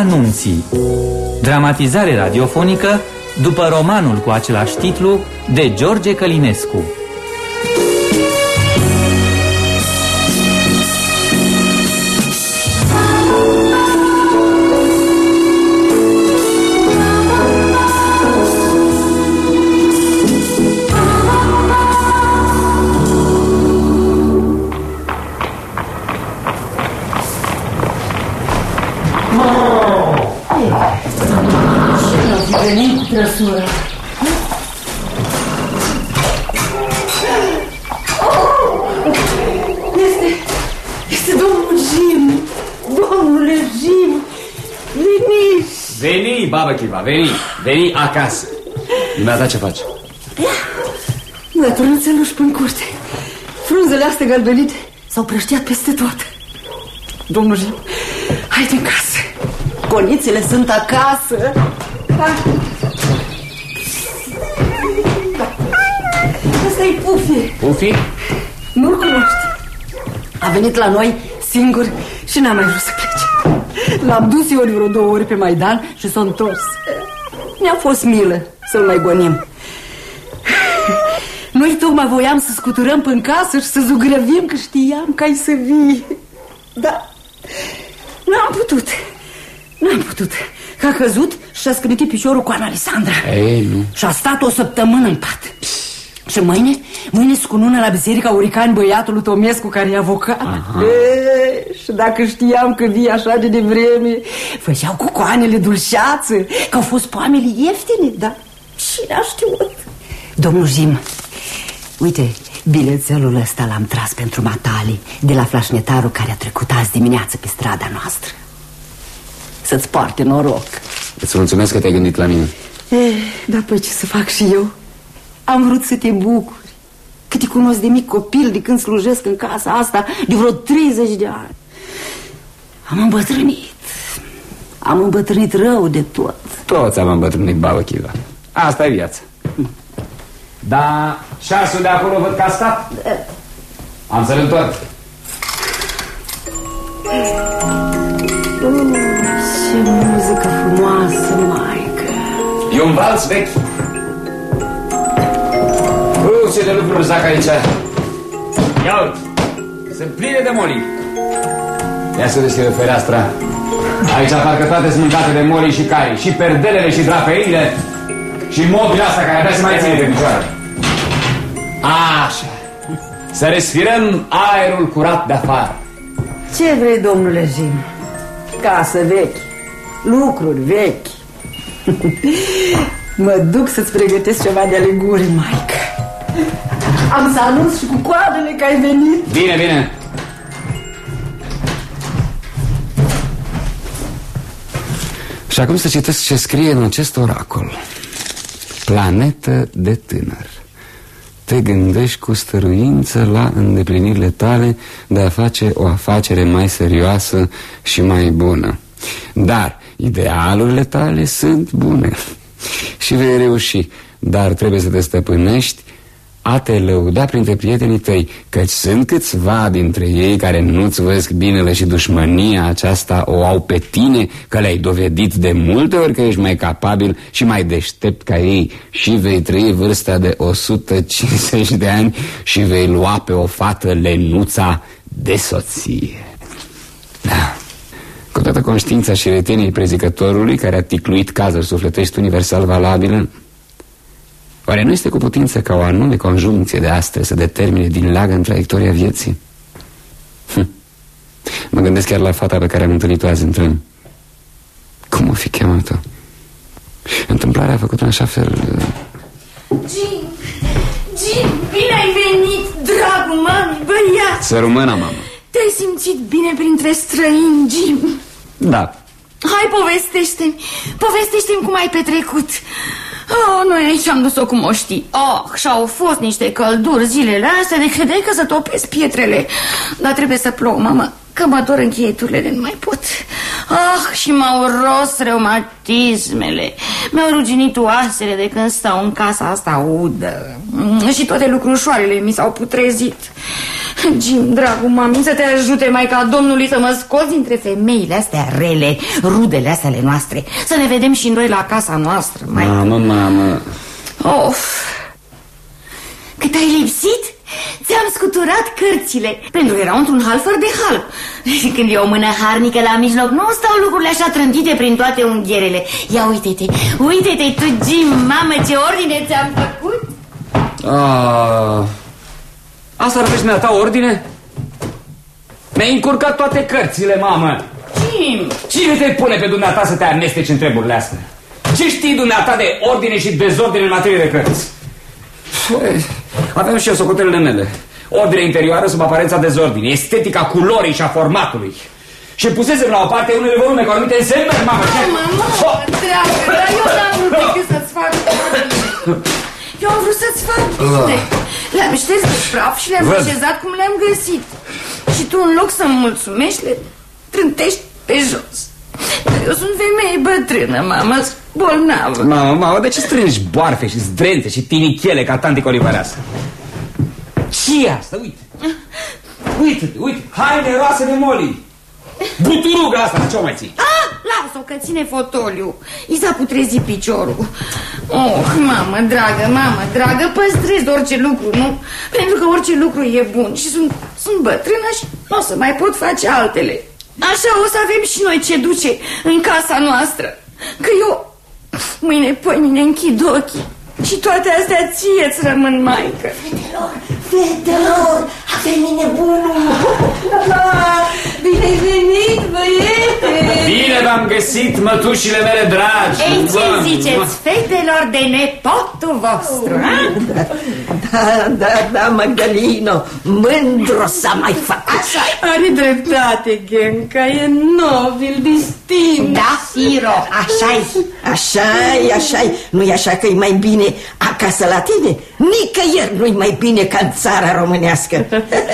Artea Nunții Dramatizare radiofonică după romanul cu același titlu de George Călinescu veni, veni acasă. Dumneata ce faci? Mătură țeluși pe curte. Frunzele astea galbenite s-au prăștiat peste tot. Domnul Jim, haide în casă. Conițele sunt acasă. Hai. Asta e Pufi. Pufi? Nu-l cunoști. A venit la noi singur și n-a mai vrut să plece. L-am dus eu vreo două ori pe Maidan și s-a întors. Ne-a fost milă să-l mai gonim. Noi tocmai voiam să scuturăm până casă și să zugrăvim că știam că ai să vii. Da, n-am putut. N-am putut. Că a căzut și a scrântit piciorul cu Ana Alessandra. Ei, nu. Și a stat o săptămână în pat. Și mâine, mâine scunună la biserica Urican băiatul lui Tomescu care e avocat e, Și dacă știam că vii așa de devreme Făceau cu coanele dulșață Că au fost poamele ieftine, da? Cine a știut? Domnul Jim, uite, bilețelul ăsta l-am tras pentru matali De la flașnetarul care a trecut azi dimineață pe strada noastră Să-ți poarte noroc Îți mulțumesc că te-ai gândit la mine e, Dar păi ce să fac și eu? Am vrut să te bucuri Că te cunosc de mic copil de când slujesc în casa asta De vreo 30 de ani. Am îmbătrânit. Am îmbătrânit rău de tot. Toți am îmbătrânit, babă Chiva. Asta e viața. Da, șasul de acolo văd că a stat. Am să-l întorc. Oh, Ce muzică frumoasă, maică. E un vals vechi Uh, ce de lucruri zac aici. Ia uite. Sunt pline de moli Ia să deschide fereastra Aici parcă toate sunt mâncate de moli și cai. Și perdelele și drapeile Și mobila asta care abia se mai ține pe picioare. Așa. Să respirăm aerul curat de afară. Ce vrei, domnule Jim? Casă vechi. Lucruri vechi. Mă duc să-ți pregătesc ceva de aleguri, maică am să anunț și cu coadele că ai venit. Bine, bine. Și acum să citesc ce scrie în acest oracol. Planetă de tânăr Te gândești cu stăruință la îndeplinirile tale De a face o afacere mai serioasă și mai bună. Dar idealurile tale sunt bune Și vei reuși Dar trebuie să te stăpânești a te lăuda printre prietenii tăi Căci sunt câțiva dintre ei care nu-ți văzc binele și dușmănia aceasta o au pe tine Că le-ai dovedit de multe ori că ești mai capabil și mai deștept ca ei Și vei trăi vârsta de 150 de ani și vei lua pe o fată lenuța de soție. Da. Cu toată conștiința și reteniei prezicătorului care a ticluit cazuri sufletești universal valabile Oare nu este cu putință ca o anume conjuncție de astre să determine din leagă în traiectoria vieții? Hm. Mă gândesc chiar la fata pe care am întâlnit-o azi în tren. Cum o fi chemat-o? Întâmplarea a făcut în așa fel... Jim, Jim, bine ai venit, dragul mami, băiat! Să rămână, mamă! Te-ai simțit bine printre străini, Jim? Da. Hai, povestește-mi, povestește-mi cum ai petrecut. Oh, noi aici am dus-o cum o știi. Oh, și-au fost niște călduri zilele astea de credeai că să topesc pietrele. Dar trebuie să plouă, mamă, că mă dor încheieturile, nu mai pot. Ah, și m-au ros reumatismele. Mi-au ruginit oasele de când stau în casa asta udă. Și toate lucrușoarele mi s-au putrezit. Jim, dragul mami, să te ajute mai ca domnului să mă scoți dintre femeile astea rele, rudele astea ale noastre. Să ne vedem și noi la casa noastră, mai. Mamă, mamă. Of! Cât ai lipsit? Ți-am scuturat cărțile. Pentru că erau într-un hal fără de hal. Când e o mână harnică la mijloc Nu stau lucrurile așa trântite prin toate unghierele Ia uite-te, uite-te tu, Jim Mamă, ce ordine ți-am făcut. Ah, asta răpești mi ta ordine? Mi-ai încurcat toate cărțile, mamă. Jim! Cine te pune pe dumneata să te amesteci în treburile astea? Ce știi dumneata de ordine și dezordine în materie de cărți? Păi, Avem și eu socotelele mele. Ordine interioară sub aparența dezordinii Estetica culorii și a formatului. Și pusesem la o parte unele volume cu anumite însemnări, mamă ce... Mamă, Oh! dragă, dar eu n-am vrut decât să-ți fac ordine Eu am vrut să-ți fac bine. Le-am șters de praf și le-am Văd. așezat cum le-am găsit. Și tu în loc să-mi mulțumești Le trântești pe jos. Dar eu sunt femeie bătrână, mamă, bolnavă Mamă, mamă, de ce strângi boarfe și zdrențe și tinichele ca tanti colivăreasă? ce e asta? Uite Uite, uite, haine roase de moli Buturuga asta, ce o mai ții? Ah, las-o că ține fotoliu I s-a putrezit piciorul Oh, mamă, dragă, mamă, dragă Păstrez orice lucru, nu? Pentru că orice lucru e bun Și sunt, sunt bătrână și nu o să mai pot face altele Așa o să avem și noi ce duce în casa noastră. Că eu mâine, poi mine închid ochii. Și toate astea ție îți rămân maică. Fetelor, fetelor, a venit nebunul. Bine ai venit, băiete! Bine v-am găsit, mătușile mele dragi! Ei, ce Bă, ziceți, fetelor de nepotul vostru, a? Da, da, da, Magdalino, mândru să mai făcut. Așa. Are dreptate, Genca, e nobil, distinct. Da, Firo, așa-i. Așa-i, așa-i. Nu-i așa că e mai bine acasă la tine? Nicăieri nu-i mai bine ca în țara românească.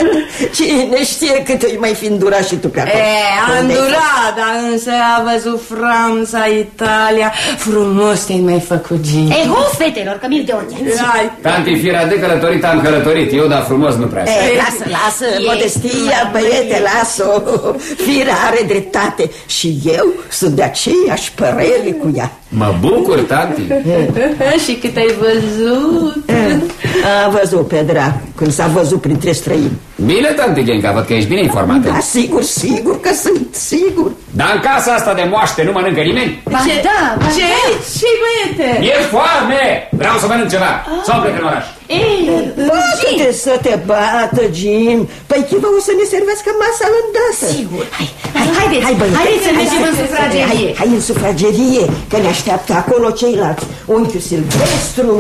Cine știe cât îi mai fi îndurat și tu pe acolo. E, a Unde-ai îndurat, dar însă a văzut Franța, Italia. Frumos te-ai mai făcut, Gin Ego, fetelor, că mi de urgenți Hai, Tanti Fira de călătorit am călătorit. Eu, dar frumos nu prea E, lasă, lasă, modestia, băiete, lasă-o. Firea are dreptate Și eu sunt de aceeași părere cu ea Mă bucur, tanti și cât ai văzut A văzut pe dracu Când s-a văzut printre străini Bine, tanti Genca, văd că ești bine informată Da, sigur, sigur că sunt, sigur Dar în casa asta de moaște nu mănâncă nimeni? Ba da, ba Ce? da. ce băiete? E foame! Vreau să mănânc ceva Sau plec în oraș Ei, Poate să te bată, Jim Păi chiva o să ne servească masa îndată Sigur. Hai, hai, haideți, Hai, băieți, haideți să hai, mergem hai, în sufragerie. Hai, hai în sufragerie, că ne așteaptă acolo ceilalți. Unchiul Silvestru,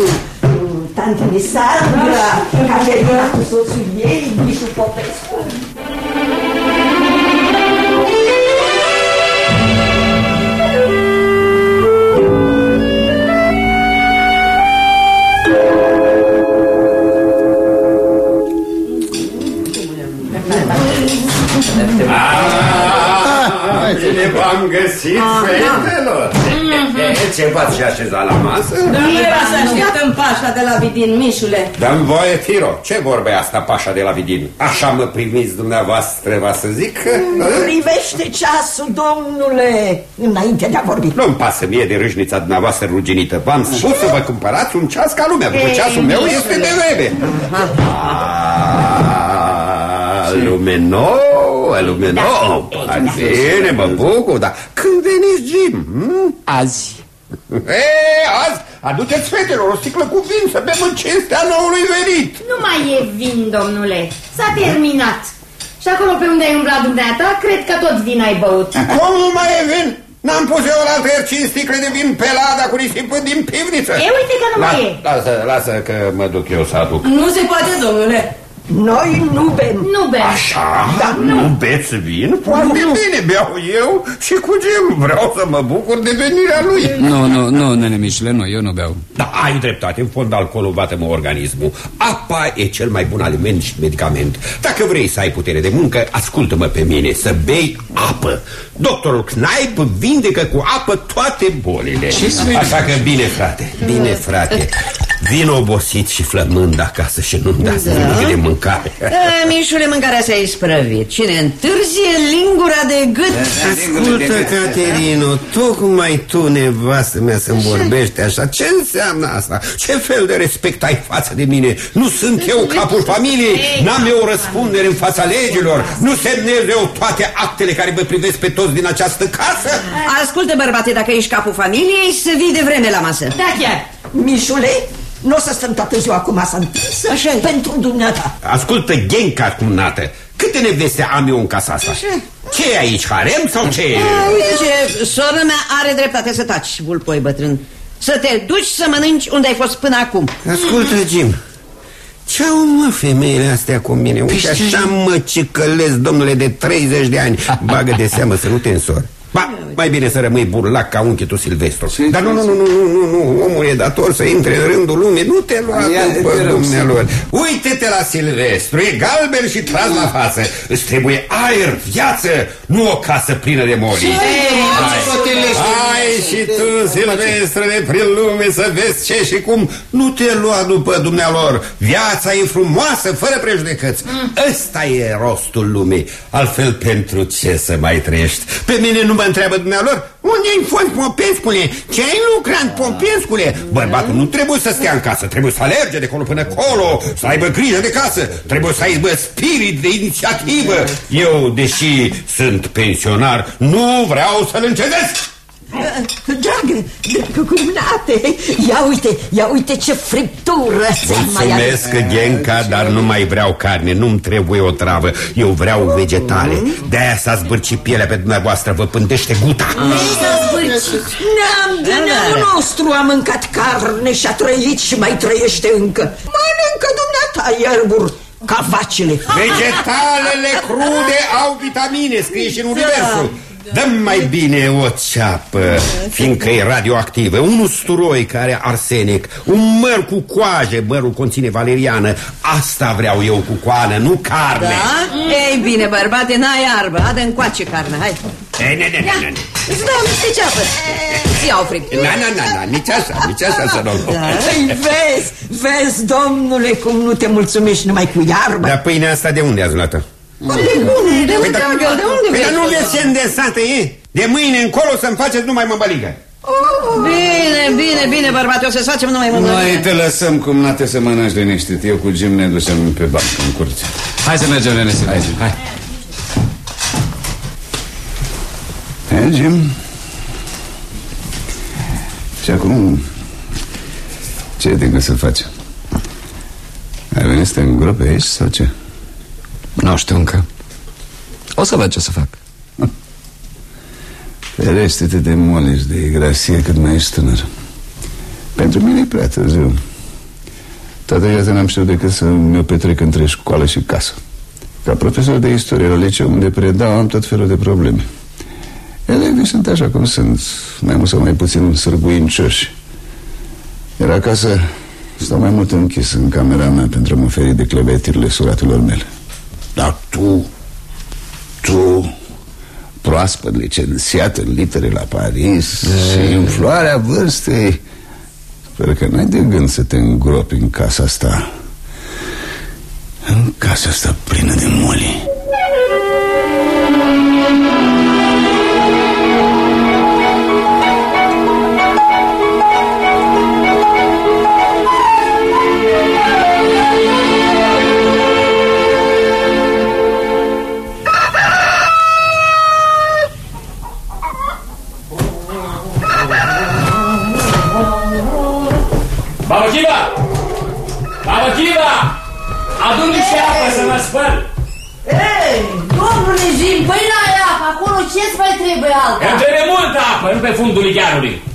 tanti Nisandra, Caterina cu soțul ei, Mișu Popescu v-am găsit, fetelor! Ce v-ați și așezat la masă? Nu era să așteptăm pașa de la Vidin, Mișule. Dăm voie, Tiro, ce vorbe asta, pașa de la Vidin? Așa mă primiți dumneavoastră, va să zic? Privește ceasul, domnule, înainte de a vorbi. Nu-mi pasă mie de râșnița dumneavoastră ruginită. V-am spus să vă cumpărați un ceas ca lumea După Ei, ceasul meu Mișule. este de vreme Ah, Lume nouă, lume nouă Bine, mă bucur, dar când veniți, Jim? hm? Azi E, azi, aduceți fetelor o sticlă cu vin Să bem în cinstea noului venit Nu mai e vin, domnule. S-a terminat. Și acolo pe unde ai umblat dumneata, cred că tot vin ai băut. Cum nu mai e vin? N-am pus eu la altă ieri cinci sticle de vin pe lada cu nisip din pivniță E, uite că nu mai e. Lasă, lasă că mă duc eu să aduc Nu se poate, domnule Noi nu bem. Nu bem. Așa, da, nu. beți vin? Foarte bine, beau eu și cu Jim Vreau să mă bucur de venirea lui. Nu, nu, nu, nene Mișule, nu, eu nu beau. Da, ai dreptate, în fond alcoolul bate mă organismul. Apa e cel mai bun aliment și medicament. Dacă vrei să ai putere de muncă, ascultă-mă pe mine Să bei apă. Doctorul Knaip vindecă cu apă toate bolile. Ce spui? Așa că bine, frate, bine, frate Vin obosit și flămând acasă și nu-mi dați da. nimic de mâncare da, Mișule, mâncarea s-a isprăvit Cine întârzie, lingura de gât da, Ascultă, Caterino, tocmai tu, nevastă mea, să-mi vorbești așa Ce înseamnă asta? Ce fel de respect ai față de mine? Nu sunt eu capul familiei? N-am eu răspundere în fața legilor? Nu semnez eu toate actele care vă privesc pe toți din această casă? Ascultă, bărbate, dacă ești capul familiei, să vii de vreme la masă Da, chiar Mișule, nu o să stăm toată ziua cu masa întinsă Așa pentru dumneata Ascultă, Genca, cumnată Câte neveste am eu în casa asta? Așa. ce e aici, harem sau ce e? Uite ce, sora mea are dreptate să taci, vulpoi bătrân Să te duci să mănânci unde ai fost până acum Ascultă, Jim ce au mă femeile astea cu mine? Uite păi așa mă cicălesc, domnule, de 30 de ani Bagă de seamă să nu te însori Ba, mai bine să rămâi burlac ca unchi tu Silvestru. Dar nu, nu, nu, nu, nu, nu, omul e dator să intre în rândul lumii. Nu te lua după dumnealor Uite-te la Silvestru, e galben și tras la față. Îți trebuie aer, viață, nu o casă plină de moli Hai. și tu, Silvestrele, prin lume să vezi ce și cum. Nu te lua după dumnealor. Viața e frumoasă, fără prejudecăți. Mm. Ăsta e rostul lumii. Altfel pentru ce să mai trăiești? Pe mine nu mă întreabă dumnealor Unde-ai fost, Popescule? Ce ai lucrat, Popescule? Bărbatul nu trebuie să stea în casă Trebuie să alerge de acolo până acolo Să aibă grijă de casă Trebuie să aibă spirit de inițiativă Eu, deși sunt pensionar Nu vreau să-l încedesc Dragă, cumnate, ia uite, ia uite ce friptură. Mulțumesc, Genca, dar nu mai vreau carne, nu-mi trebuie o travă. Eu vreau vegetale De-aia s-a zbârcit pielea pe dumneavoastră, vă pândește guta. Neam de neamul nostru a mâncat carne și a trăit și mai trăiește încă. Mănâncă dumneata ierburi ca vacile Vegetalele crude au vitamine, scrie și în universul Dăm mai bine o ceapă, fiindcă e radioactivă. Un usturoi care are arsenic Un măr cu coaje, mărul conține valeriană. Asta vreau eu cu coană, nu carne. Da? Ei bine, bărbate, n-ai arbă Adă încoace carne, hai. Ei, ne, ne, ne, ne. Îți dau niște ceapă. Ți iau fric. Na, na, na, na, nici așa, nici așa să nu da. Vezi, vezi, domnule, cum nu te mulțumești numai cu iarbă. Dar pâinea asta de unde ați luat-o? Unde, unde, de unde, păi, de unde Păi nu veți ce îndesată e? De mâine încolo să-mi faceți numai mămăligă. Bine, bine, bine, bărbate, o să facem numai mămăligă. Noi te lăsăm cum nate să mănânci liniștit. Eu cu Jim ne ducem pe bancă în curte. Hai să mergem, Nene, hai, hai. Hai, Jim. Și acum Ce te gând să faci? Ai venit să te îngrope aici sau ce? Nu știu încă. O să văd ce să fac. Ferește-te de mole și de grasie cât mai ești tânăr. Pentru mine e prea târziu. Toată viața n-am știut decât să mi-o petrec între școală și casă. Ca profesor de istorie la liceu unde predau am tot felul de probleme. Elevii sunt așa cum sunt Mai mult sau mai puțin sârguincioși. Iar acasă stau mai mult închis în camera mea Pentru a mă oferi de clevetirile suratelor mele dar tu, tu, proaspăt licențiat în litere la Paris e... și în floarea vârstei, sper că n-ai de gând să te îngropi în casa asta, în casa asta plină de moli.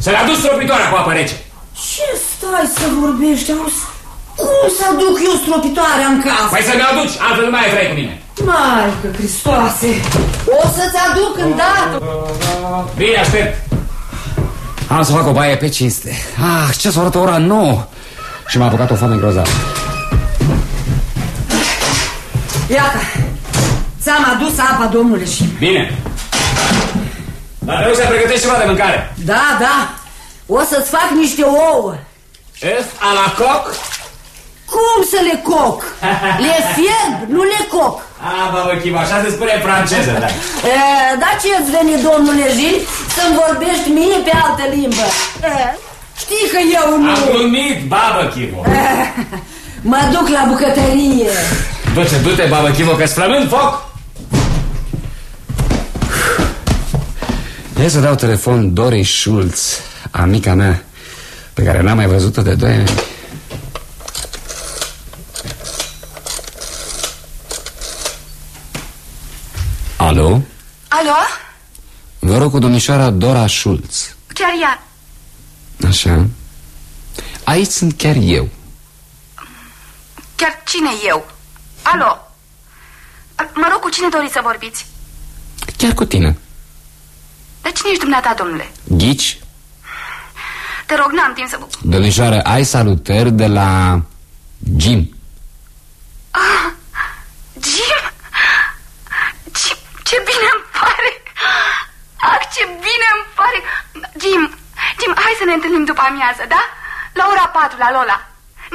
Să-l aduci stropitoarea cu apă rece. Ce stai să vorbești, auzi? Cum să aduc eu stropitoarea în casă? Păi să ne aduci, altfel nu mai ai vrei cu mine. Maică Cristoase, o să-ți aduc îndată. Bine, aștept. Am să fac o baie pe cinste. Ah, ce s-a arătat ora nouă. Și m-a apucat o foame grozavă. Iată, ți-am adus apa, domnule, și... Bine. Dar trebuie să pregătești ceva de mâncare. Da, da, o să-ți fac niște ouă Ăf, a la coc? Cum să le coc? Le fierb, nu le coc A, babă Chivo, așa se spune în franceză, da. e, Da ce-ți veni, domnule Jil, să-mi vorbești mie pe altă limbă e, Știi că eu nu Am glumit, babă Chivo. Mă duc la bucătărie Du-te, du-te, babă Chivo, că-ți flămând foc. Ia să dau telefon Dorei Schulz, amica mea, pe care n-am mai văzut-o de doi ani. Alo? Alo? Vă rog cu domnișoara Dora Schulz. Chiar ea. Așa. Aici sunt chiar eu. Chiar cine eu? Alo? Mă rog, cu cine doriți să vorbiți? Chiar cu tine. Dar cine ești dumneata, domnule? Ghici? Te rog, n-am timp să... Domnișoară, ai salutări de la Jim. Ah, Jim? Ce, ce bine îmi pare! Ah, ce bine îmi pare! Jim, Jim, hai să ne întâlnim după amiază, da? La ora 4, la Lola.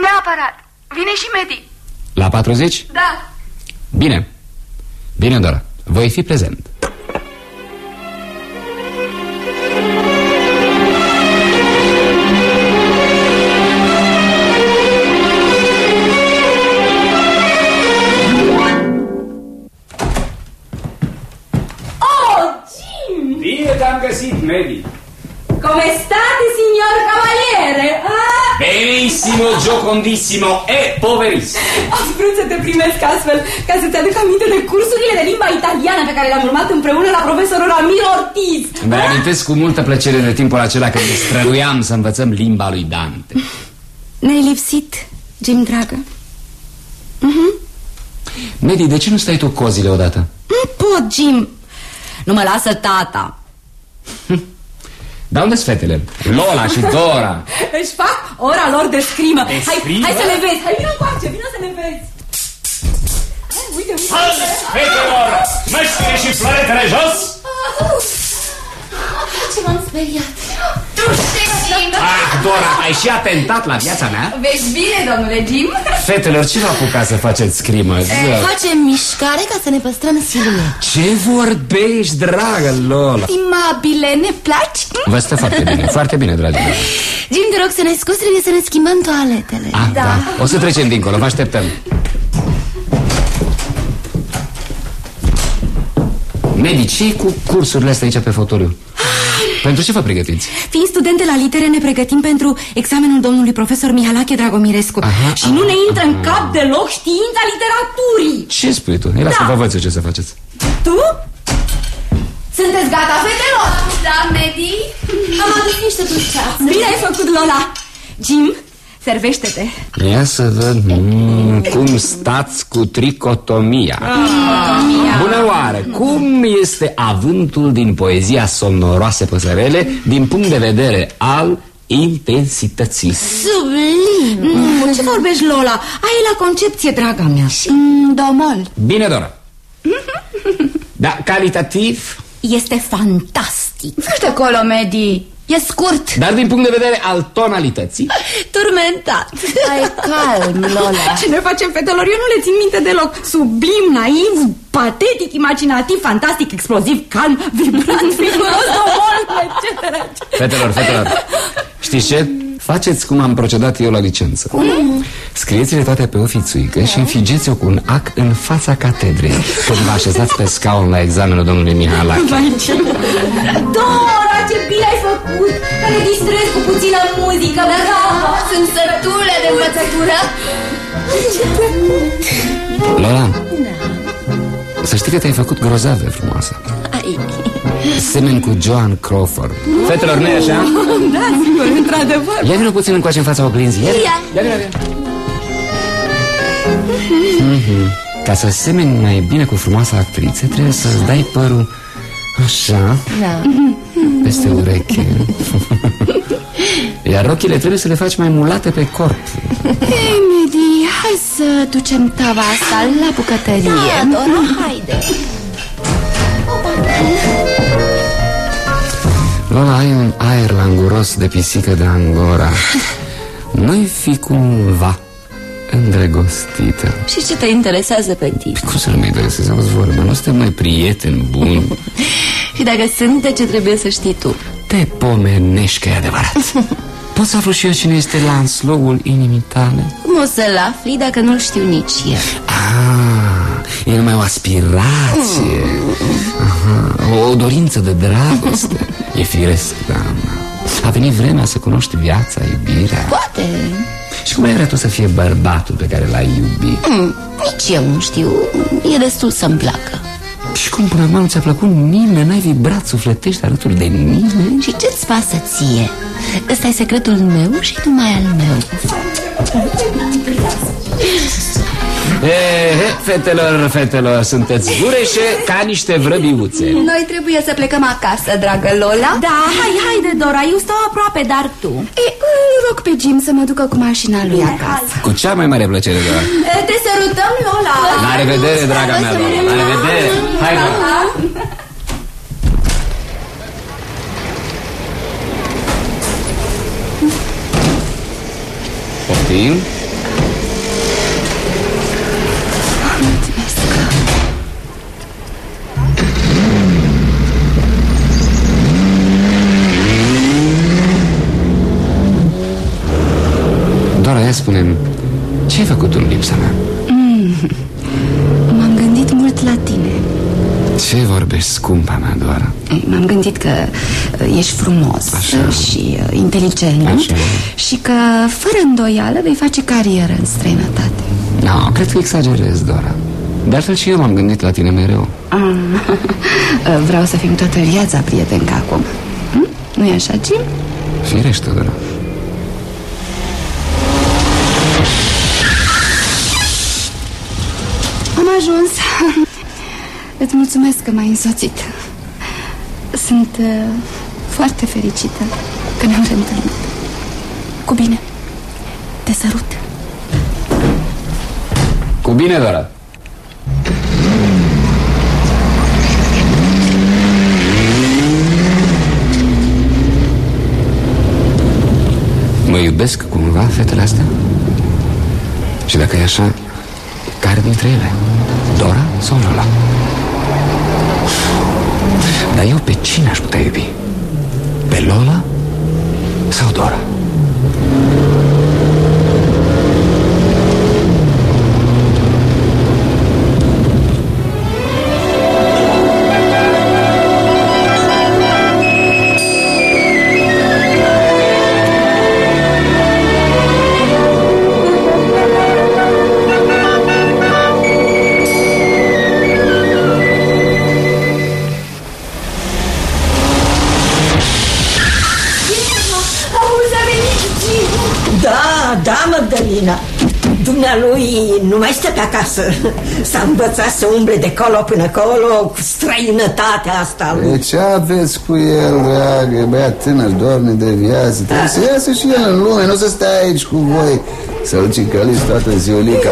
Neapărat. Vine și Medi. La 40? Da. Bine. Bine, Dora. Voi fi prezent. Oh, Jim! Bine te-am găsit, Medi. Come state, signor cavaliere? Ah! Benissimo, giocondissimo e poverissimo. Am vrut să te primesc astfel ca să-ți aduc aminte de cursurile de limba italiană pe care le-am urmat împreună la profesorul Ramiro Ortiz. Vă amintesc cu multă plăcere de timpul acela când ne străduiam să învățăm limba lui Dante. Ne-ai lipsit, Jim, dragă. Mhm. Medi, de ce nu stai tu cozile odată? Nu pot, Jim. Nu mă lasă tata. Dar unde fetele? Lola și Dora. Își fac ora lor de scrimă. De hai, scrimă? hai să le vezi. Hai, vină încoace, vină să le vezi. Hai, uite, uite. Hals, fetelor, măștile și floretele jos. Ce m-am speriat. Ah, Dora, ai și atentat la viața mea? Vezi bine, domnule Jim? Fetelor, ce v-a apucat să faceți scrimă? Ză. Facem mișcare ca să ne păstrăm silueta. Ce vorbești, dragă Lola? Stimabile, ne placi? Vă stă foarte bine, foarte bine, dragii mei. Jim, te rog să ne scoți, trebuie să ne schimbăm toaletele. Ah, da. da. O să trecem dincolo, vă așteptăm. Medi, ce cu cursurile astea aici pe fotoliu? Pentru ce vă pregătiți? Fiind studente la litere, ne pregătim pentru examenul domnului profesor Mihalache Dragomirescu. Aha, și nu ne intră în cap deloc știința literaturii. Ce spui tu? Era Da. să vă învăț eu ce să faceți. Tu? Sunteți gata, fetelor? Da, Medi? Am adus niște dulceați. Bine ai făcut, Lola. Jim, servește-te. Ia să văd mm, cum stați cu tricotomia. Bună oară! Cum este avântul din poezia somnoroase păsărele din punct de vedere al intensității? Sublim. Mm, ce vorbești, Lola? Ai la concepție, draga mea. Mm, domol. Bine, Dora. Da, calitativ, Este fantastic. Nu știu acolo, Medi. E scurt. dar din punct de vedere al tonalității, Turmentat. Ai calm, Lola. Ce ne facem, fetelor? Eu nu le țin minte deloc. Sublim, naiv, patetic, imaginativ, fantastic, exploziv, calm, vibrant, viguros, domol, etc. Fetelor, fetelor Știți ce? Faceți cum am procedat eu la licență Cum? Scrieți-le toate pe o fițuică și înfigeți-o cu un ac în fața catedrei Când vă așezați pe scaun la examenul domnului Mihalache Vai, ce... Dora, ce bine ai făcut! Că ne distrezi cu puțină muzică, da? Sunt sătule de învățătură. Lola Să știi că te-ai făcut grozav de frumoasă Ai. Semeni cu Joan Crawford Fetelor, nu așa? Da, sigur, într-adevăr. Ia vină puțin încoace în fața oglinzii Ia, ia vină, vină Mhm. Ca să semeni mai bine cu frumoasa actriță Trebuie să-ți dai părul Așa Da. Peste ureche Iar rochile trebuie să le faci mai mulate pe corp Hei, Medi, hai să ducem tava asta la bucătărie. Da, Dora, haide. Lola, ai un aer languros de pisică de Angora Nu-i fi cumva îndrăgostită Și ce te interesează pe tine? Cum să nu mă intereseze, auzi vorba Nu suntem mai prieteni buni. Și dacă sunt, de ce trebuie să știi tu? Te pomenești că e adevărat. Pot să aflu și eu cine este Lanslowul inimii tale? Cum o să-l afli dacă nu-l știu nici eu? Ah, e numai o aspirație. Aha, O dorință de dragoste. E firesc, doamna A venit vremea să cunoști viața, iubirea. Poate Și cum ai vrea tu să fie bărbatul pe care l-ai iubit? mm, Nici eu nu știu E destul să-mi placă Și cum până acum nu ți-a plăcut nimeni? N-ai vibrat sufletești alături de nimeni? Și ce-ți pasă ție? Ăsta e secretul meu și numai al meu E, he, fetelor, fetelor, sunteți gureșe ca niște vrăbiuțe. Noi trebuie să plecăm acasă, dragă Lola. Da, hai, haide, Dora, eu stau aproape, dar tu? E, îl rog pe Jim să mă ducă cu mașina lui acasă. Cu cea mai mare plăcere, doar Te sărutăm, Lola. La revedere, draga mea, Lola, la revedere. Hai, Lola. Poftim? Dora, ia spune ce ai făcut în lipsa mea? mm, M-am gândit mult la tine Ce vorbești, scumpa mea, Dora? M-am gândit că uh, ești frumos Așa. și uh, inteligent Așa. Și că, fără îndoială, vei face carieră în străinătate Nu, cred că exagerez, Dora De altfel și eu m-am gândit la tine mereu ah, Vreau să fim toată viața prieteni ca acum hm? Nu-i așa, Jim? Firește, Dora ajuns. Îți mulțumesc că m-ai însoțit. Sunt uh, foarte fericită că ne-am reîntâlnit. Cu bine. Te sărut Cu bine, Dora Mă iubesc cumva fetele astea? Și dacă e așa, care dintre ele? Dora sau Lola? Dar eu pe cine aș putea iubi? Pe Lola sau Dora? Acasă. S-a învățat să umble de colo până colo Cu străinătatea asta lui. E ce aveți cu el, dragă? E băiat tânăr, doarne de viață Trebuie să iasă și el în lume, nu să stai aici cu voi. Să-l cicăliți toată ziulica.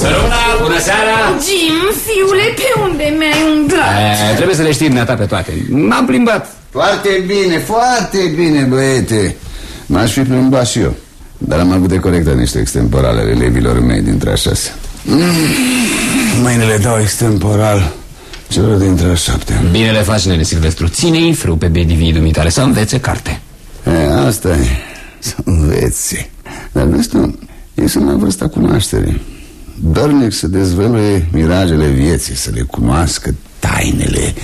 Săruna, bună seara! Jim, fiule, pe unde mi-ai umblat? E, trebuie să le știi dumneata pe toate. M-am plimbat. Foarte bine, foarte bine, băiete. M-aș fi plimbat și eu Dar am avut de corectat niște extemporale ale elevilor mei dintre a șase mm, Mâine le dau extemporal celor dintre a șapte Bine le faci, nene Silvestru. Ține-i frâu pe bedivii dumitale Să învețe carte. E, Asta e, să învețe. Dar vezi tu, ei sunt la vârsta cunoașterii Dornic să dezvăluie mirajele vieții Să le cunoască tainele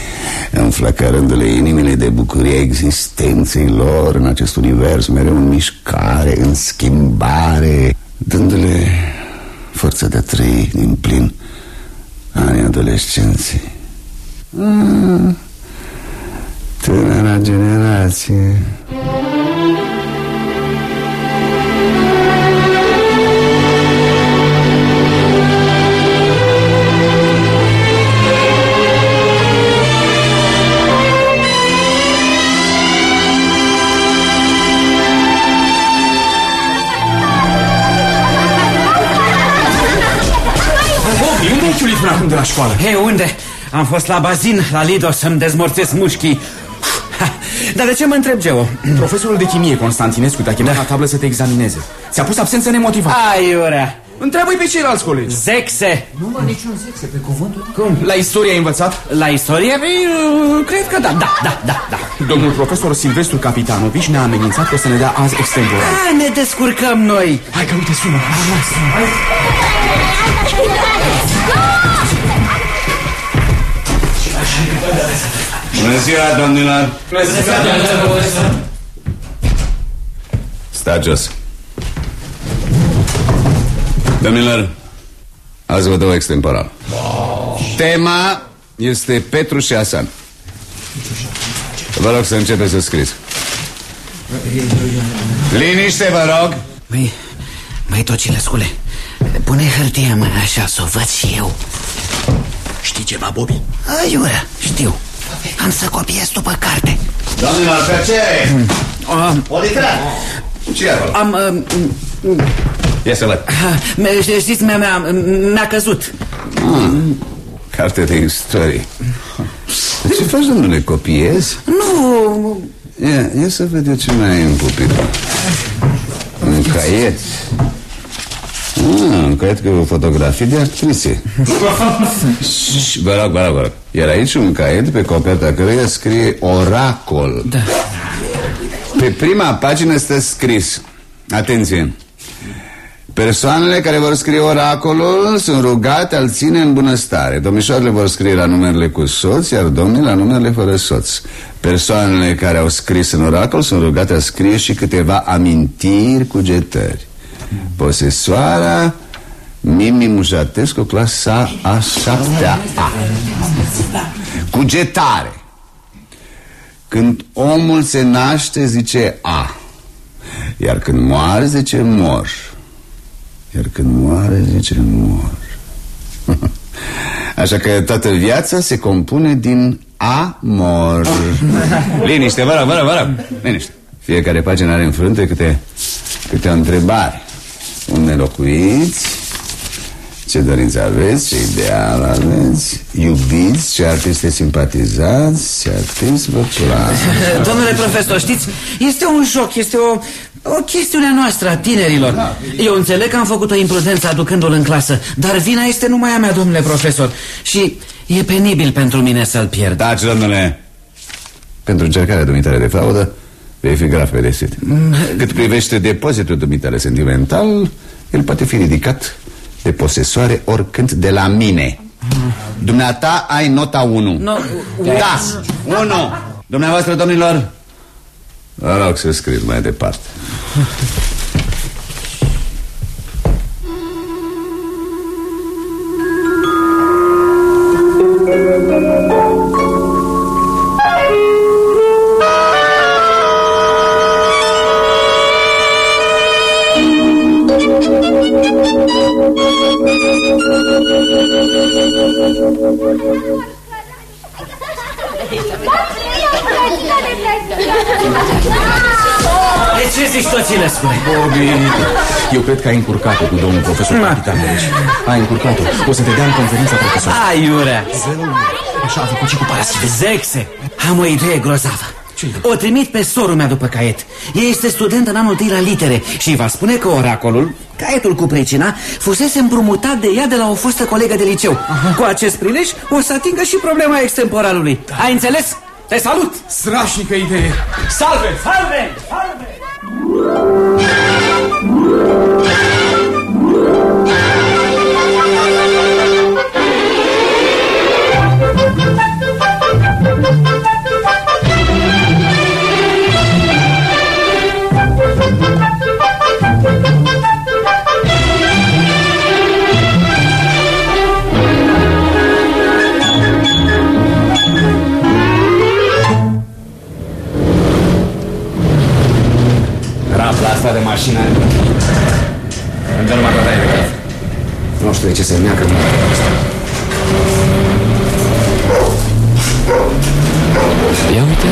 Înflăcărându-le inimile de bucurie existenței lor În acest univers mereu în mișcare, în schimbare Dându-le forța de a trăi din plin anii adolescenței ah, Tânăra generație până acum de la școală? Hei, unde? Am fost la bazin, la Lido, să-mi dezmorțesc mușchii Ha, Dar de ce mă întreb, Geo? Profesorul de chimie, Constantinescu, te-a chemat da. la tablă să te examineze. Ți-a pus absență nemotivată. Aiurea! Întreabă-i pe ceilalți colegi. Zexe! Nu mă, niciun zexe, pe cuvântul Cum? La istorie ai învățat? La istorie? Păi, uh, cred că da, da, da, da, da. Domnul profesor Silvestru Capitanovici ne-a amenințat că o să ne dea azi extemporal. Da, ne descurcăm noi. Hai că uite, sună. Bună ziua, domnilor! Bună ziua, Sta jos. Domnilor, azi vă dau extemporal. Tema este Petru și Asan. Vă rog să începeți să scriți. Liniște, vă rog! Măi, măi, Tocilescule, pune hârtia, mă, așa, să o văd și eu. Știi ceva, Bobby? Aiurea, știu. Am să copiez după carte. Domnilor, plăcere! Um, O litrat! ce e acolo? Am... Um, Ia să văd. uh, știți, mi-a, mi-a, mi-a căzut. Ah, carte de istorie. Ce faci, domnule, copiezi? Nu... Ia, ia să văd eu ce mai ai în pupitră. Un caiet. Ah, un caiet cu fotografii de actrițe. Și, vă rog, vă rog, vă rog. Iar aici un caiet pe coperta căruia scrie oracol. Da. Pe prima pagină stă scris. Atenție. Persoanele care vor scrie oracolul sunt rugate al ține în bunăstare. Domnișoarele vor scrie la numerele cu soț, iar domnii la numerele fără soț. Persoanele care au scris în oracol sunt rugate a scrie și câteva amintiri cugetări. Posesoara Mimi Mușatescu, clasa a șaptea A. Cugetare. Când omul se naște, zice A. Iar când moare, zice mor. Iar când moare, zice mor. Așa că toată viața se compune din amor. Liniște, vă rog, vă rog, vă rog. Liniște. Fiecare pagină are în frunte câte, câte o întrebare. Unde locuiți? Ce dorințe aveți? Ce ideal aveți? Iubiți? Ce artiste simpatizați? Ce artist vă place? Domnule profesor, știți, este un joc, este o, o chestiune a noastră, a tinerilor. Eu înțeleg că am făcut o imprudență aducându-l în clasă, dar vina este numai a mea, domnule profesor. Și e penibil pentru mine să-l pierd. Taci, domnule. Pentru încercarea dumitare de fraudă, vei fi grav pedepsit. Cât privește depozitul dumitare sentimental, el poate fi ridicat de posesoare oricând de la mine. Dumneata ai nota 1. No, Da, 1. Dumneavoastră, domnilor, vă rog să scrieți mai departe. Ce zici, Tocilescu? Bobby, eu cred că ai încurcat-o cu domnul profesor Capitanovici. Ai încurcat-o. O să te dea în conferința profesor. Aiurea! Așa a făcut și cu Parasive. Zexe, am o idee grozavă. O trimit pe sorul mea după caiet. Ea este student în anul tâi la litere și va spune că oracolul, caietul cu pricina, fusese împrumutat de ea de la o fostă colegă de liceu. Aha. Cu acest prilej o să atingă și problema extemporalului. Da. Ai înțeles? Te salut! Strașnică idee. Salve! Salve! Salve! Oh. Rafla asta de mașină. Îmi dă numai bătaie de cap Nu știu de ce se neacă în asta Ia uite.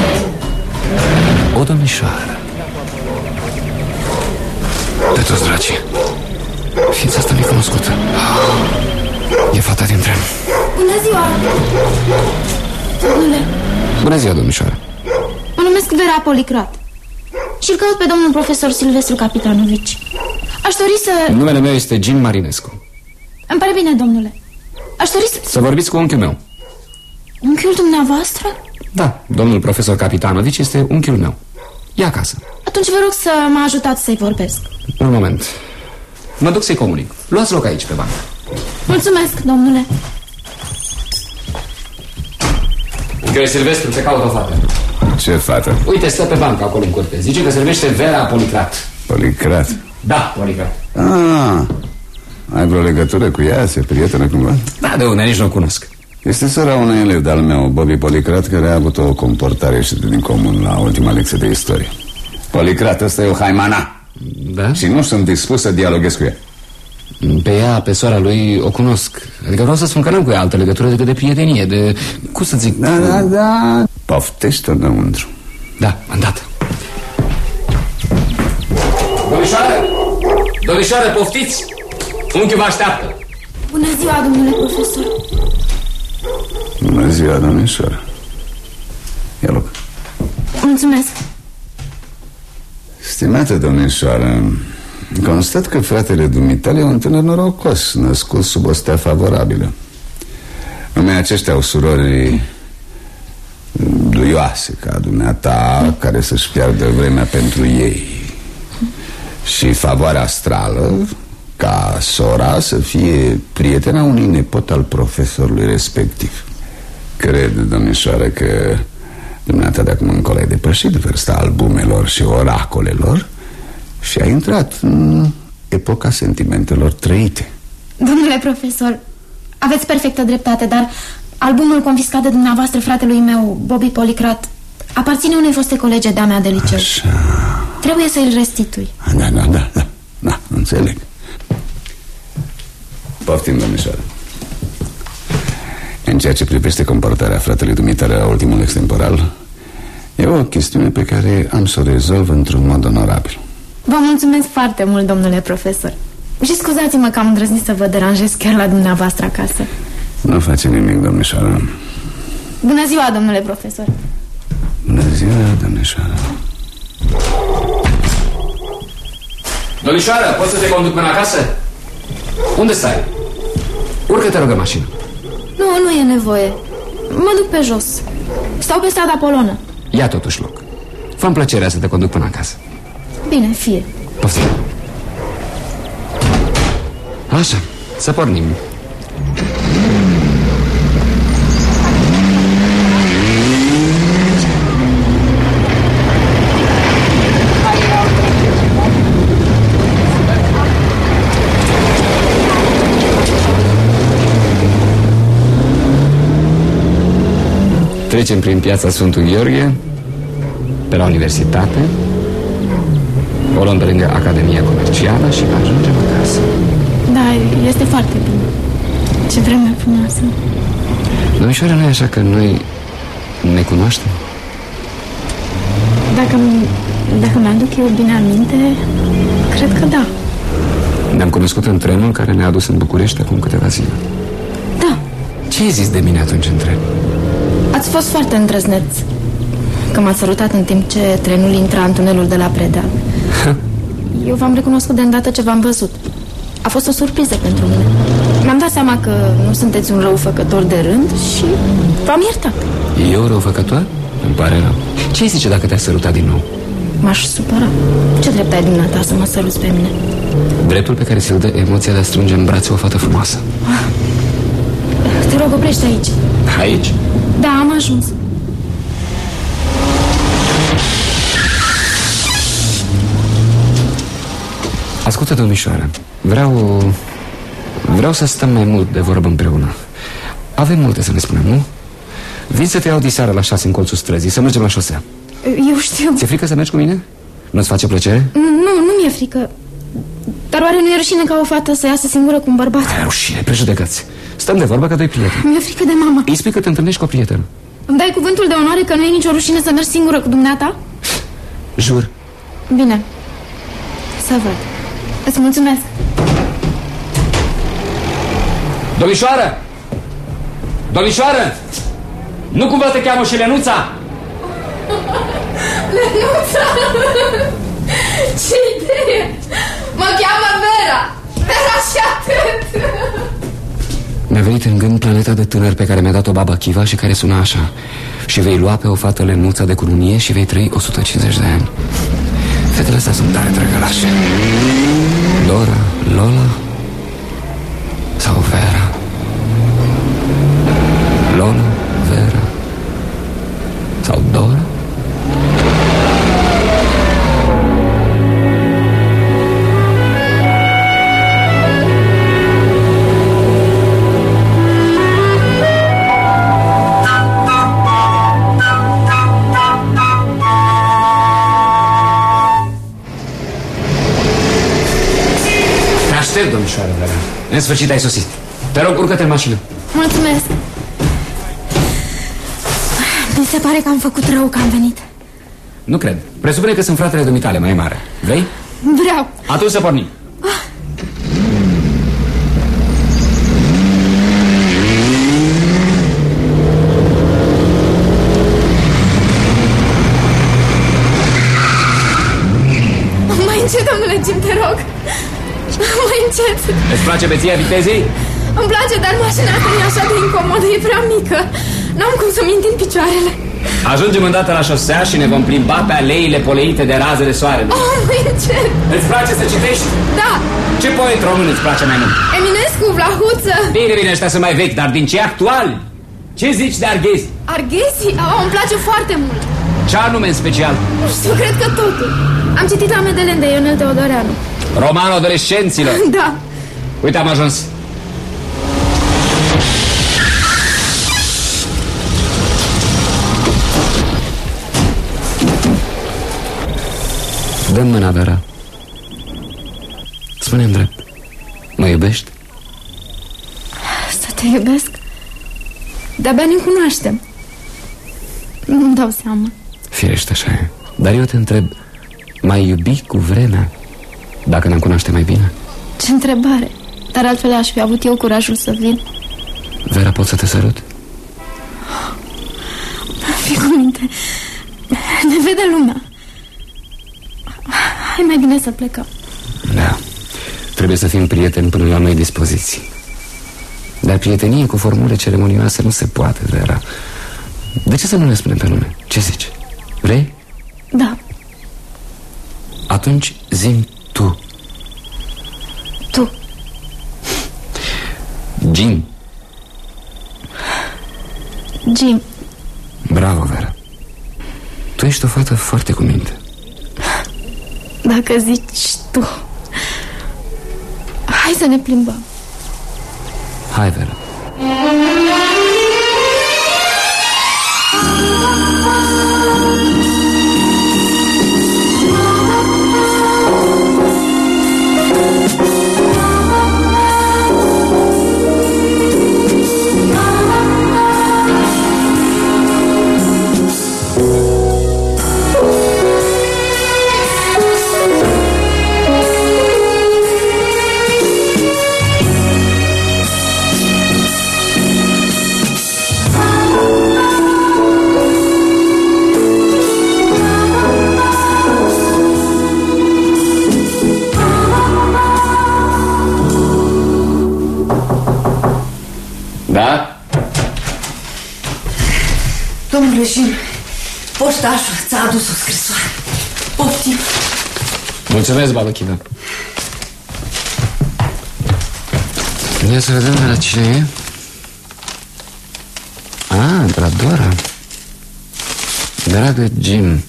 O domnișoară. De toți dragii Ființa asta mi-e cunoscută E fata din tren. Bună ziua! Domnule, Bună ziua, domnișoară. Mă numesc numesc Vera Policrat și îl caut pe domnul profesor Silvestru Capitanovici. Aș dori să... Numele meu este Jim Marinescu. Îmi pare bine, domnule. Aș dori să... Să vorbiți cu unchiul meu. Unchiul dumneavoastră? Da, domnul profesor Capitanovici este unchiul meu. Ia acasă. Atunci vă rog să mă ajutați să-i vorbesc. Un moment. Mă duc să-i comunic. Luați loc aici, pe bancă. Mulțumesc, domnule. Unchiul Silvestru, te caut o fată. Ce fată? Uite, stă pe bancă acolo în curte. Zice că se numește Vera Policrat. Policrat Da, Policrat. Ah, ai vreo legătură cu ea? Se prietenă cumva? Da, de unde nici nu o cunosc. Este sora unui elev de-al meu, Bobby Policrat, care a avut o comportare ieșită din comun la ultima lecție de istorie. Policrat, ăsta e o haimana. Da? Și nu sunt dispus să dialoghez cu ea. Pe ea, pe sora lui, o cunosc. Adică vreau să spun că n-am cu ea altă legătură decât de prietenie, de... Cum să zic? Da, da, da. Poftește-o înăuntru. Da, am dat. Domnișoară! Domnișoară, poftiți! Unchiul vă așteaptă. Bună ziua, domnule profesor. Bună ziua, domnișoară. Ia loc. Mulțumesc. Stimată domnișoară, constat că fratele dumitale e un tânăr norocos, născut sub o stea favorabilă. Numai aceștia au surori duioase ca dumneata care să-și piardă vremea pentru ei și favoarea astrală ca sora să fie prietena unui nepot al profesorului respectiv. Cred, domnișoară, că dumneata de acum încolo ai depășit vârsta albumelor și oracolelor și a intrat în epoca sentimentelor trăite. Domnule profesor, aveți perfectă dreptate, dar albumul confiscat de dumneavoastră fratelui meu, Bobby Policrat, aparține unei foste colege de-a mea de liceu. Așa. Trebuie să-l restitui. Da, da, da, da, da, înțeleg. Poftim, domnișoară. În ceea ce privește comportarea fratelui dumitare la ultimul extemporal, e o chestiune pe care am să o rezolv într-un mod onorabil. Vă mulțumesc foarte mult, domnule profesor. Și scuzați-mă că am îndrăznit să vă deranjez chiar la dumneavoastră acasă. Nu face nimic, domnișoară. Bună ziua, domnule profesor. Bună ziua, domnișoară. Domnișoară, poți să te conduc până acasă? Unde stai? Urcă-te, rog, în mașină. Nu, nu e nevoie. Mă duc pe jos. Stau pe strada Polonă. Ia totuși loc. Fă-mi plăcerea să te conduc până acasă. Bine, fie. Poftim. Așa, să pornim. Trecem prin piața Sfântul Gheorghe Pe la universitate O luăm pe lângă Academia Comercială Și ajungem acasă Da, este foarte bine. Ce vreme frumoasă. Domnișoara, nu e așa că noi ne cunoaștem? Dacă, dacă mi-aduc eu bine aminte, cred că da. Ne-am cunoscut în trenul care ne-a adus în București acum câteva zile Da. Ce ai zis de mine atunci în tren? Ați fost foarte îndrăzneți Că m-ați salutat în timp ce trenul intra în tunelul de la Predeal Eu v-am recunoscut de îndată ce v-am văzut A fost o surpriză pentru mine Mi-am dat seama că nu sunteți un răufăcător de rând și v-am iertat Eu răufăcător? Îmi pare rău Ce ai zice dacă te-a sărutat din nou? M-aș supăra Ce drept ai dumneata să mă săruți pe mine? Dreptul pe care ți-l dă emoția de a strânge în brațe o fată frumoasă Te rog, oprește aici Aici? Da, am ajuns Ascultă, domnișoară Vreau... Vreau să stăm mai mult de vorbă împreună Avem multe să ne spunem, nu? Vin să te iau diseară la șase în colțul străzii Să mergem la șosea Eu știu Ți-e frică să mergi cu mine? Nu-ți face plăcere? Nu, nu mi-e frică Dar oare nu e rușine ca o fată să iasă singură cu un bărbat? Ai rușine, prejudecăți Stăm de vorbă ca doi prieteni Mi-e frică de mama Îi spui că te întâlnești cu o prietenă Îmi dai cuvântul de onoare că nu e nicio rușine să mergi singură cu dumneata? Jur Bine Să văd Îți mulțumesc Domnișoară! Domnișoară! Nu cumva te cheamă și Lenuța? Lenuța! Ce idee! Mă cheamă Vera! Vera și atât! Mi-a venit în gând planeta de tânăr pe care mi-a dat-o baba Chiva și care suna așa. Și vei lua pe o fată lenuța de cununie și vei trăi 150 de ani. Fetele astea sunt tare drăgălașe. Dora, Lola sau Vera? Lola, Vera sau Dora domnișoară Vera. În sfârșit ai sosit. Te rog, urcă-te în mașină. Mulțumesc! Mi se pare că am făcut rău că am venit. Nu cred. Presupune că sunt fratele dumitale mai mare. Vrei? Vreau. Atunci să pornim. Mai încet, domnule Jim, te rog. Mai încet. Îți place beția vitezei? Îmi place, dar mașina asta e așa de incomodă, e prea mică. N-am cum să-mi întind picioarele. Ajungem îndată la șosea și ne vom plimba pe aleile poleite de razele soarelui. Oh, mai încet. Îți place să citești? Da, Ce poet român îți place mai mult? Eminescu, Vlahuță, Bine, bine, ăștia sunt mai vechi, dar din ce actual? Ce zici de arghezi? Arghezi, oh, îmi place foarte mult. Ce anume în special? Nu știu, cred că totul. Am citit la Medelen de Ionel Teodoreanu. Romanul adolescenților. Da. Uite, am ajuns. Dă-mi mâna, Vera Spune-mi drept Mă iubești? Să te iubesc? De-abia ne cunoaștem. Nu-mi dau seama. Firește așa e Dar eu te întreb Mai iubi cu vremea Dacă ne-am cunoaște mai bine? Ce întrebare. Dar altfel aș fi avut eu curajul să vin. Vera, pot să te sărut? Fi cu minte. Ne vede lumea. Hai mai bine să plecăm. Da Trebuie să fim prieteni până la noi dispoziții Dar prietenie cu formule ceremonioase nu se poate, Vera De ce să nu le spunem pe nume? Ce zici? Vrei? Da, Atunci zim tu tu. Jim Jim, Bravo, Vera. Tu ești o fată foarte cu minte. Dacă zici tu. Hai să ne plimbăm. Hai, Vera Da? Domnule Jim, poștașul ți-a adus o scrisoare. Poftim. Mulțumesc, babă China. Ia să vedem de la cine e Ah, de la Dora Dragă Jim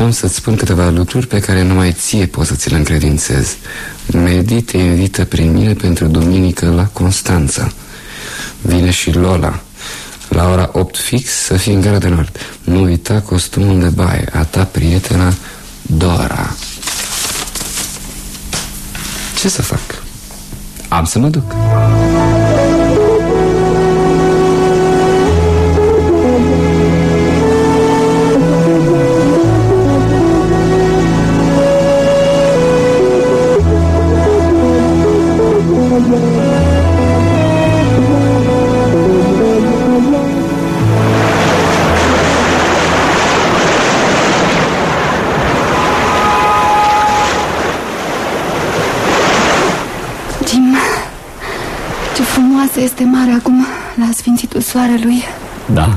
Am să-ți spun câteva lucruri pe care numai ție poți să ți le încredințez Medi te invită prin mine pentru duminică la Constanța Vine și Lola. La ora 8 fix să fii în gara de nord. Nu uita costumul de baie. A ta prietena Dora. Ce să fac? Am să mă duc Viața este mare acum la sfințitul soarelui. Da,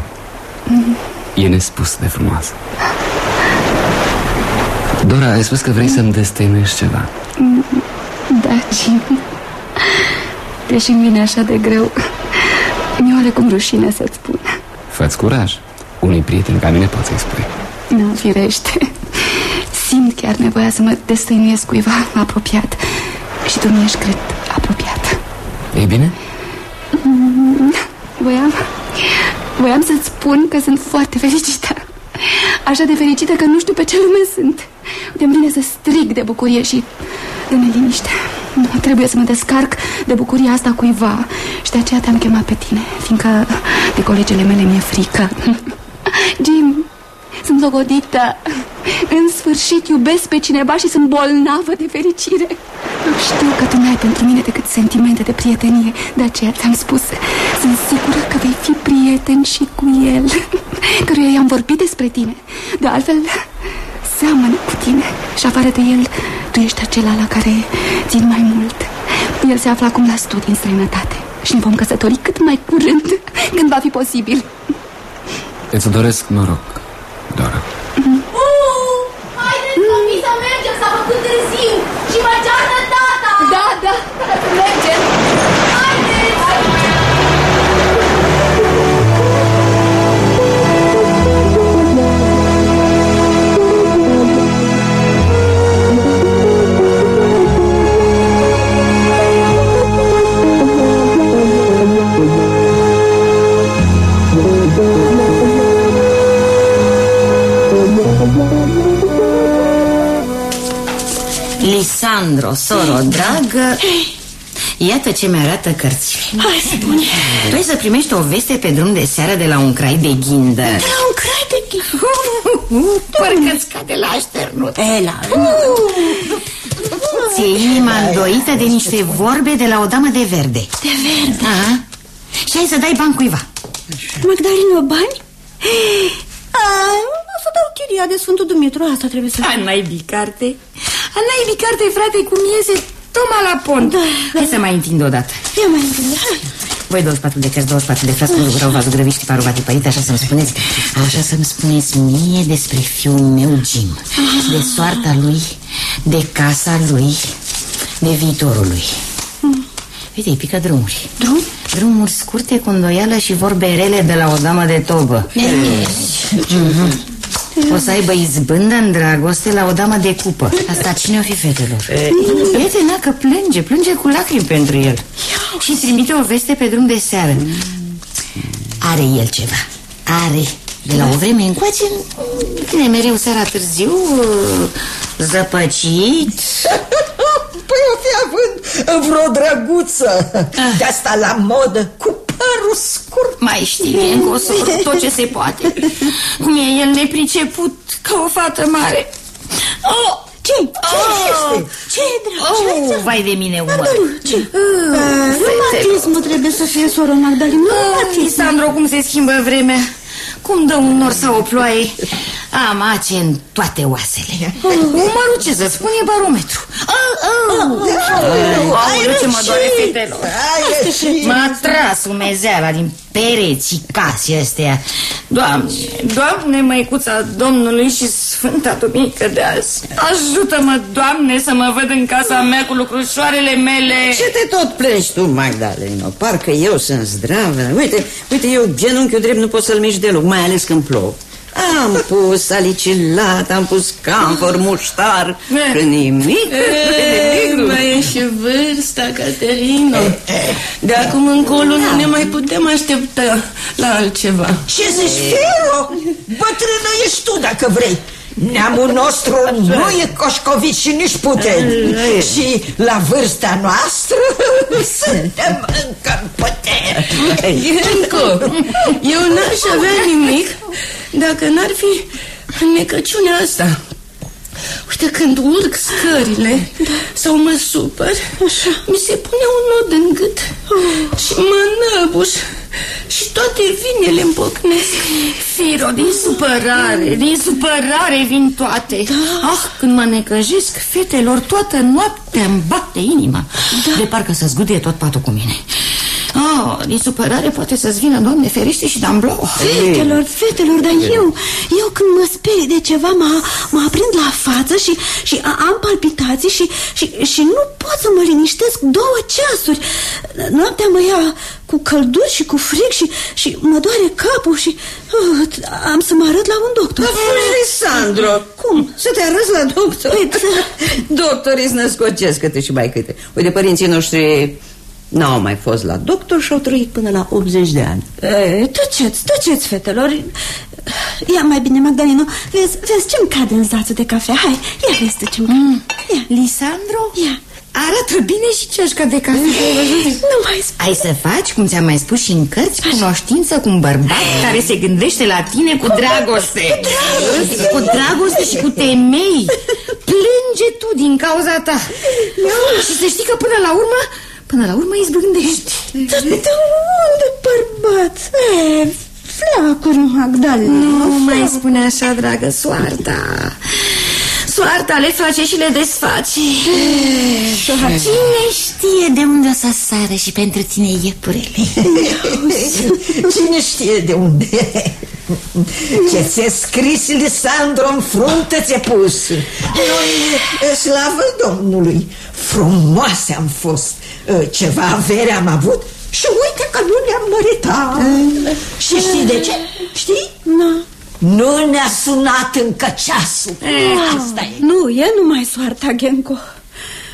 Mm, e nespus de frumoasă. Dora, ai spus că vrei să-mi destăinuiești ceva. Mm, Da, Jim Deși îmi vine așa de greu. Mi-e oarecum rușine să-ți spun. Fă-ți curaj. Unui prieten ca mine poți să-i spui. Nu, firește. Simt chiar nevoia să mă destăinuiesc cuiva apropiat. Și tu mi ești, cred, apropiat. Ei bine? Mm, Voiam Voiam să-ți spun că sunt foarte fericită. Așa de fericită că nu știu pe ce lume sunt. De vine să strig de bucurie și de neliniște. Nu, trebuie să mă descarc de bucuria asta cuiva. Și de aceea te-am chemat pe tine Fiindcă de colegele mele mi-e frică. Jim, sunt logodită În sfârșit iubesc pe cineva și sunt bolnavă de fericire. Știu că tu n-ai pentru mine decât sentimente de prietenie De aceea ți-am spus Sunt sigură că vei fi prieten și cu el Căruia i-am vorbit despre tine. De altfel seamănă cu tine Și afară de el Tu ești acela la care țin mai mult. El se află acum la studii în străinătate Și ne vom căsători cât mai curând Când va fi posibil. Îți doresc noroc, Dora Uh, haideți copii să mergem, s-a făcut târziu Și mă ceartă tata! Da, da, mergem Lisandro, soro dragă. Iată ce mi-arată cărțile Hai, spune Tu ai să primești o veste pe drum de seară de la un crai de ghindă? De la un crai de ghindă Parcă-ți cade la așternut. Ela Ți-e inima îndoită de niște vorbe de la o damă de verde? De verde? Aha. Și ai să dai bani cuiva. Magdalena, bani? A, o să dau chiria de Sfântul Dumitru, asta trebuie să... A naibii carte A naibii carte, frate, cum iese? Toma la pont. Da, Hai să mai întind odată. Ia mai întâi, hai. Voi 24 de cărți, 24 de frați, cu grau, vazul grăviști, paru, vati, părite, așa să-mi spuneți Așa să-mi spuneți mie despre fiul meu, Jim De soarta lui, de casa lui, de viitorul lui Uite, îi pică drumuri. Drum? Drumuri scurte cu îndoială și vorbe rele de la o damă de tobă. Mhm. O să aibă izbândă în dragoste la o damă de cupă. Asta cine o fi fetelor? Prietena că plânge, plânge cu lacrimi pentru el. Și trimite o veste pe drum de seară. Are el ceva. Are. De la o vreme încoace Vine mereu seara târziu Zăpăcit. Păi o fi având vreo drăguță. De asta la modă Cu părul scurt. Mai știi bine că o să fac tot ce se poate. Cum e el nepriceput Ca o fată mare. Oh, ce? Ce este? Ce, dragi? Oh, vai de mine umăr. Ce? Reumatismul trebuie să fie, soră Magdalena. Reumatism Lisandro, cum se schimbă vremea? Cum dă un nor sau o ploaie Am ace în toate oasele. Umărul ce să spun e barometru. Aoleu, ce mă doare fetelor. M-a tras umezeala din pereții casei astea. Doamne, Doamne, măicuța Domnului și Sfânta Duminică de azi. Ajută-mă, Doamne, să mă văd în casa mea cu lucrușoarele mele. Ce te tot pleci tu, Magdalena? Parcă eu sunt zdravă. Uite, uite, eu genunchiul drept nu pot să-l mișc deloc Mai ales când plouă am pus salicilat, am pus camfor, muștar Că nimic E, mai e și vârsta, Caterina. De acum încolo nu ne mai putem aștepta la altceva. Ce zici, Fero? Bătrână ești tu dacă vrei Neamul nostru nu e coșcovit și nici putem Și la vârsta noastră suntem încă în putere. Ianco, eu n-aș avea nimic dacă n-ar fi necăciunea asta Uite, când urc scările sau mă supăr, mi se pune un nod în gât și mă năbuș și toate vinele îmi pocnesc. Firo, din supărare, din supărare vin toate. Da. Ah, când mă necăjesc fetelor, toată noaptea îmi bate inima. Da. De parcă să zguduie tot patul cu mine Oh, din supărare poate să-ți vină, doamne ferește, și damblo Fetelor, fetelor, dar eu, eu când mă sperie de ceva, mă, mă aprind la față și, și a- am palpitații și, și, și nu pot să mă liniștesc două ceasuri. Noaptea mă ia cu călduri și cu frig și, și mă doare capul și uh, am să mă arăt la un doctor. Dar, Alessandro, cum? Să te arăți la doctor? Păi, Doctorii îți născocesc câte și mai câte. Uite, părinții noștri n-au mai fost la doctor și au trăit până la 80 de ani. E, tăceți, tăceți, fetelor. Ia mai bine, Magdaleno Vezi, vezi ce-mi cade în zațul de cafea? Hai, ia vezi tu ce-mi cade. Mm. ia. Lisandro? Ia. Arată bine și ceașca de cafea? Nu mai spune Ai să faci, cum ți-am mai spus și în cărți, cunoștință cu un bărbat care se gândește la tine cu dragoste. Cu dragoste. Cu dragoste și cu temei. Plânge tu din cauza ta. Și să știi că până la urmă Până la urmă izbândești. Dar de unde bărbat? E, flacuri, Magdalena Nu mai spune așa, dragă, soarta. Soarta le face și le desface. Cine știe de unde o să sară și pentru tine iepurele? Cine știe de unde? Ce ți-e scris, Lisandro, în frunte ți-e pus? Noi, slavă Domnului. Frumoase am fost Ceva avere am avut Și uite că nu ne-am măritat Și știi de ce? Știi? Nu Nu ne-a sunat încă ceasul Asta e Nu, e numai soarta, Genco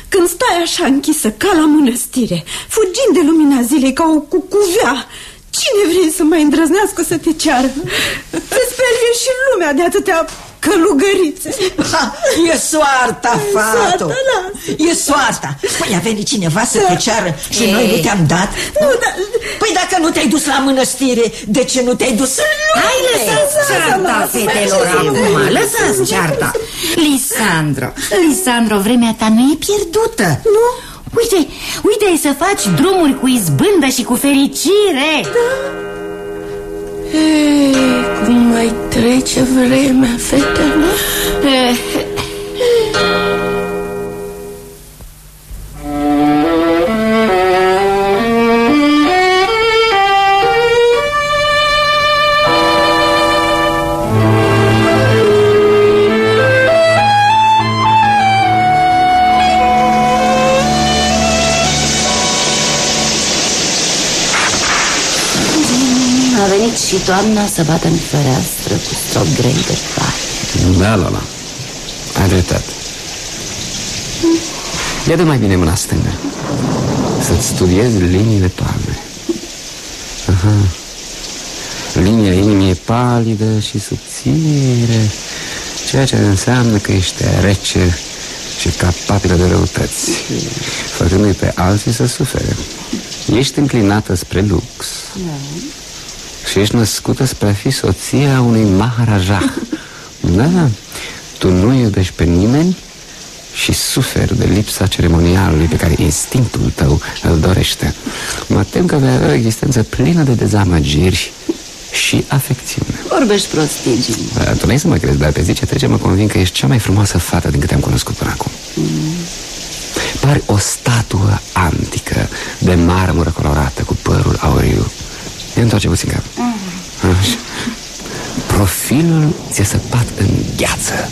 Când stai așa închisă ca la mănăstire Fugind de lumina zilei ca o cucuvea Cine vrei să mai îndrăznească să te ceară? Te sperie și lumea de atâtea călugărițe. Ha, E soarta, fato. Soarta, E soarta. Păi a venit cineva să te ceară și Ei. noi nu te-am dat? Nu, dar... Păi dacă nu te-ai dus la mănăstire De ce nu te-ai dus? În lume? Hai, lăsați cearta, fetelor, acum Lăsați cearta. Lisandro, Lisandro, vremea ta nu e pierdută. Nu? Uite, uite, ai să faci drumuri cu izbândă și cu fericire. Da. Ei, cum mai trece vremea, fetelor? Și toamna să bată în fereastră cu strop grei de pare Da, Lola, ai dreptate. Ia de mai bine mâna stângă. Să-ți studiezi liniile palme. Aha. Linia inimii e palidă și subțire Ceea ce înseamnă că ești rece și capabilă de răutăți Făcându-i pe alții să sufere. Ești înclinată spre lux și ești născută spre a fi soția unui maharaja. Da, tu nu iubești pe nimeni și suferi de lipsa ceremonialului pe care instinctul tău îl dorește. Mă tem că vei avea o existență plină de dezamăgiri și afecțiune. Vorbești prostii, Jim Da, Tu n-ai să mă crezi, dar pe zi ce trece mă convin că ești cea mai frumoasă fată din câte am cunoscut până acum. Pari o statuă antică de marmură colorată cu părul auriu. Ia întoarce puțin cap Așa. Profilul ți-e săpat în gheață.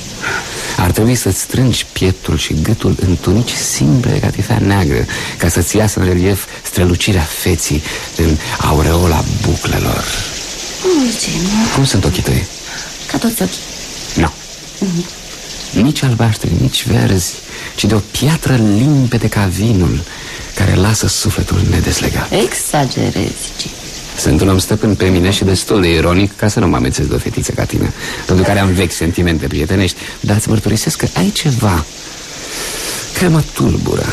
Ar trebui să-ți strângi pieptul și gâtul în tunici simple de catifea neagră Ca să-ți iasă în relief strălucirea feții în aureola buclelor. Jim, Cum sunt ochii tăi? ca toți ochii. Nu. Nici albaștri, nici verzi Ci de o piatră limpede ca vinul Care lasă sufletul nedeslegat. Exagerezi, Jim Sunt un om stăpân pe mine și destul de ironic Ca să nu mă amețesc de o fetiță ca tine Pentru care am vechi sentimente prietenești Dar îți mărturisesc că ai ceva Care mă tulbură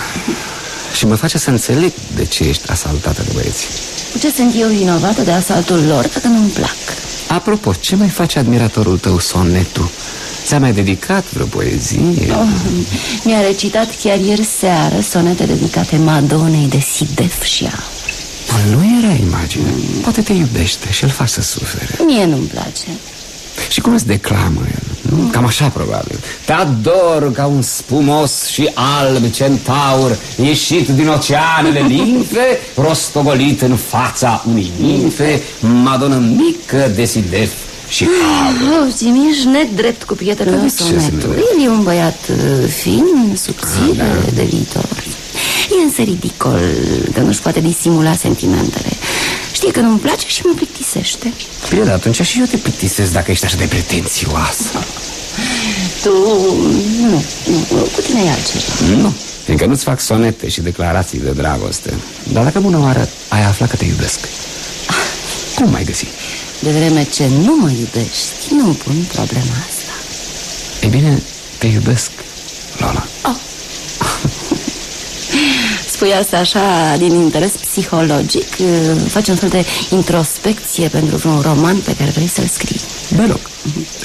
Și mă face să înțeleg de ce ești asaltată de băieți Cu ce sunt eu vinovată de asaltul lor dacă nu-mi plac? Apropo, ce mai face admiratorul tău sonetul? Ți-a mai dedicat vreo poezie? Oh, mi-a recitat chiar ieri seară sonete dedicate Madonei de Sidef și Aur Bă, nu era imagine Poate te iubește și îl faci să sufere Mie nu-mi place Și cum îți declamă el? nu? Cam așa, probabil. Te ador ca un spumos și alb centaur ieșit din oceanele limfe, rostogolit în fața unei nimfe, madonă mică de sidef și aur. Oh, Jimmy, ești nedrept cu prietenul meu ce să sonetul. ne- El e un băiat uh, fin, subțire, de viitor. E însă ridicol că nu-și poate disimula sentimentele. Știe că nu-mi place și mă plictisește. Bine, dar atunci și eu te plictisesc dacă ești așa de pretențioasă. Tu, nu, nu, cu tine e altceva. Nu, fiindcă nu-ți fac sonete și declarații de dragoste. Dar dacă bună oară ai aflat că te iubesc, cum mai găsi? De vreme ce nu mă iubești, nu pun problema asta. Ei bine, te iubesc, Lola. Spui asta așa din interes psihologic? uh, Faci un fel de introspecție pentru vreun roman pe care vrei să-l scrii. Deloc.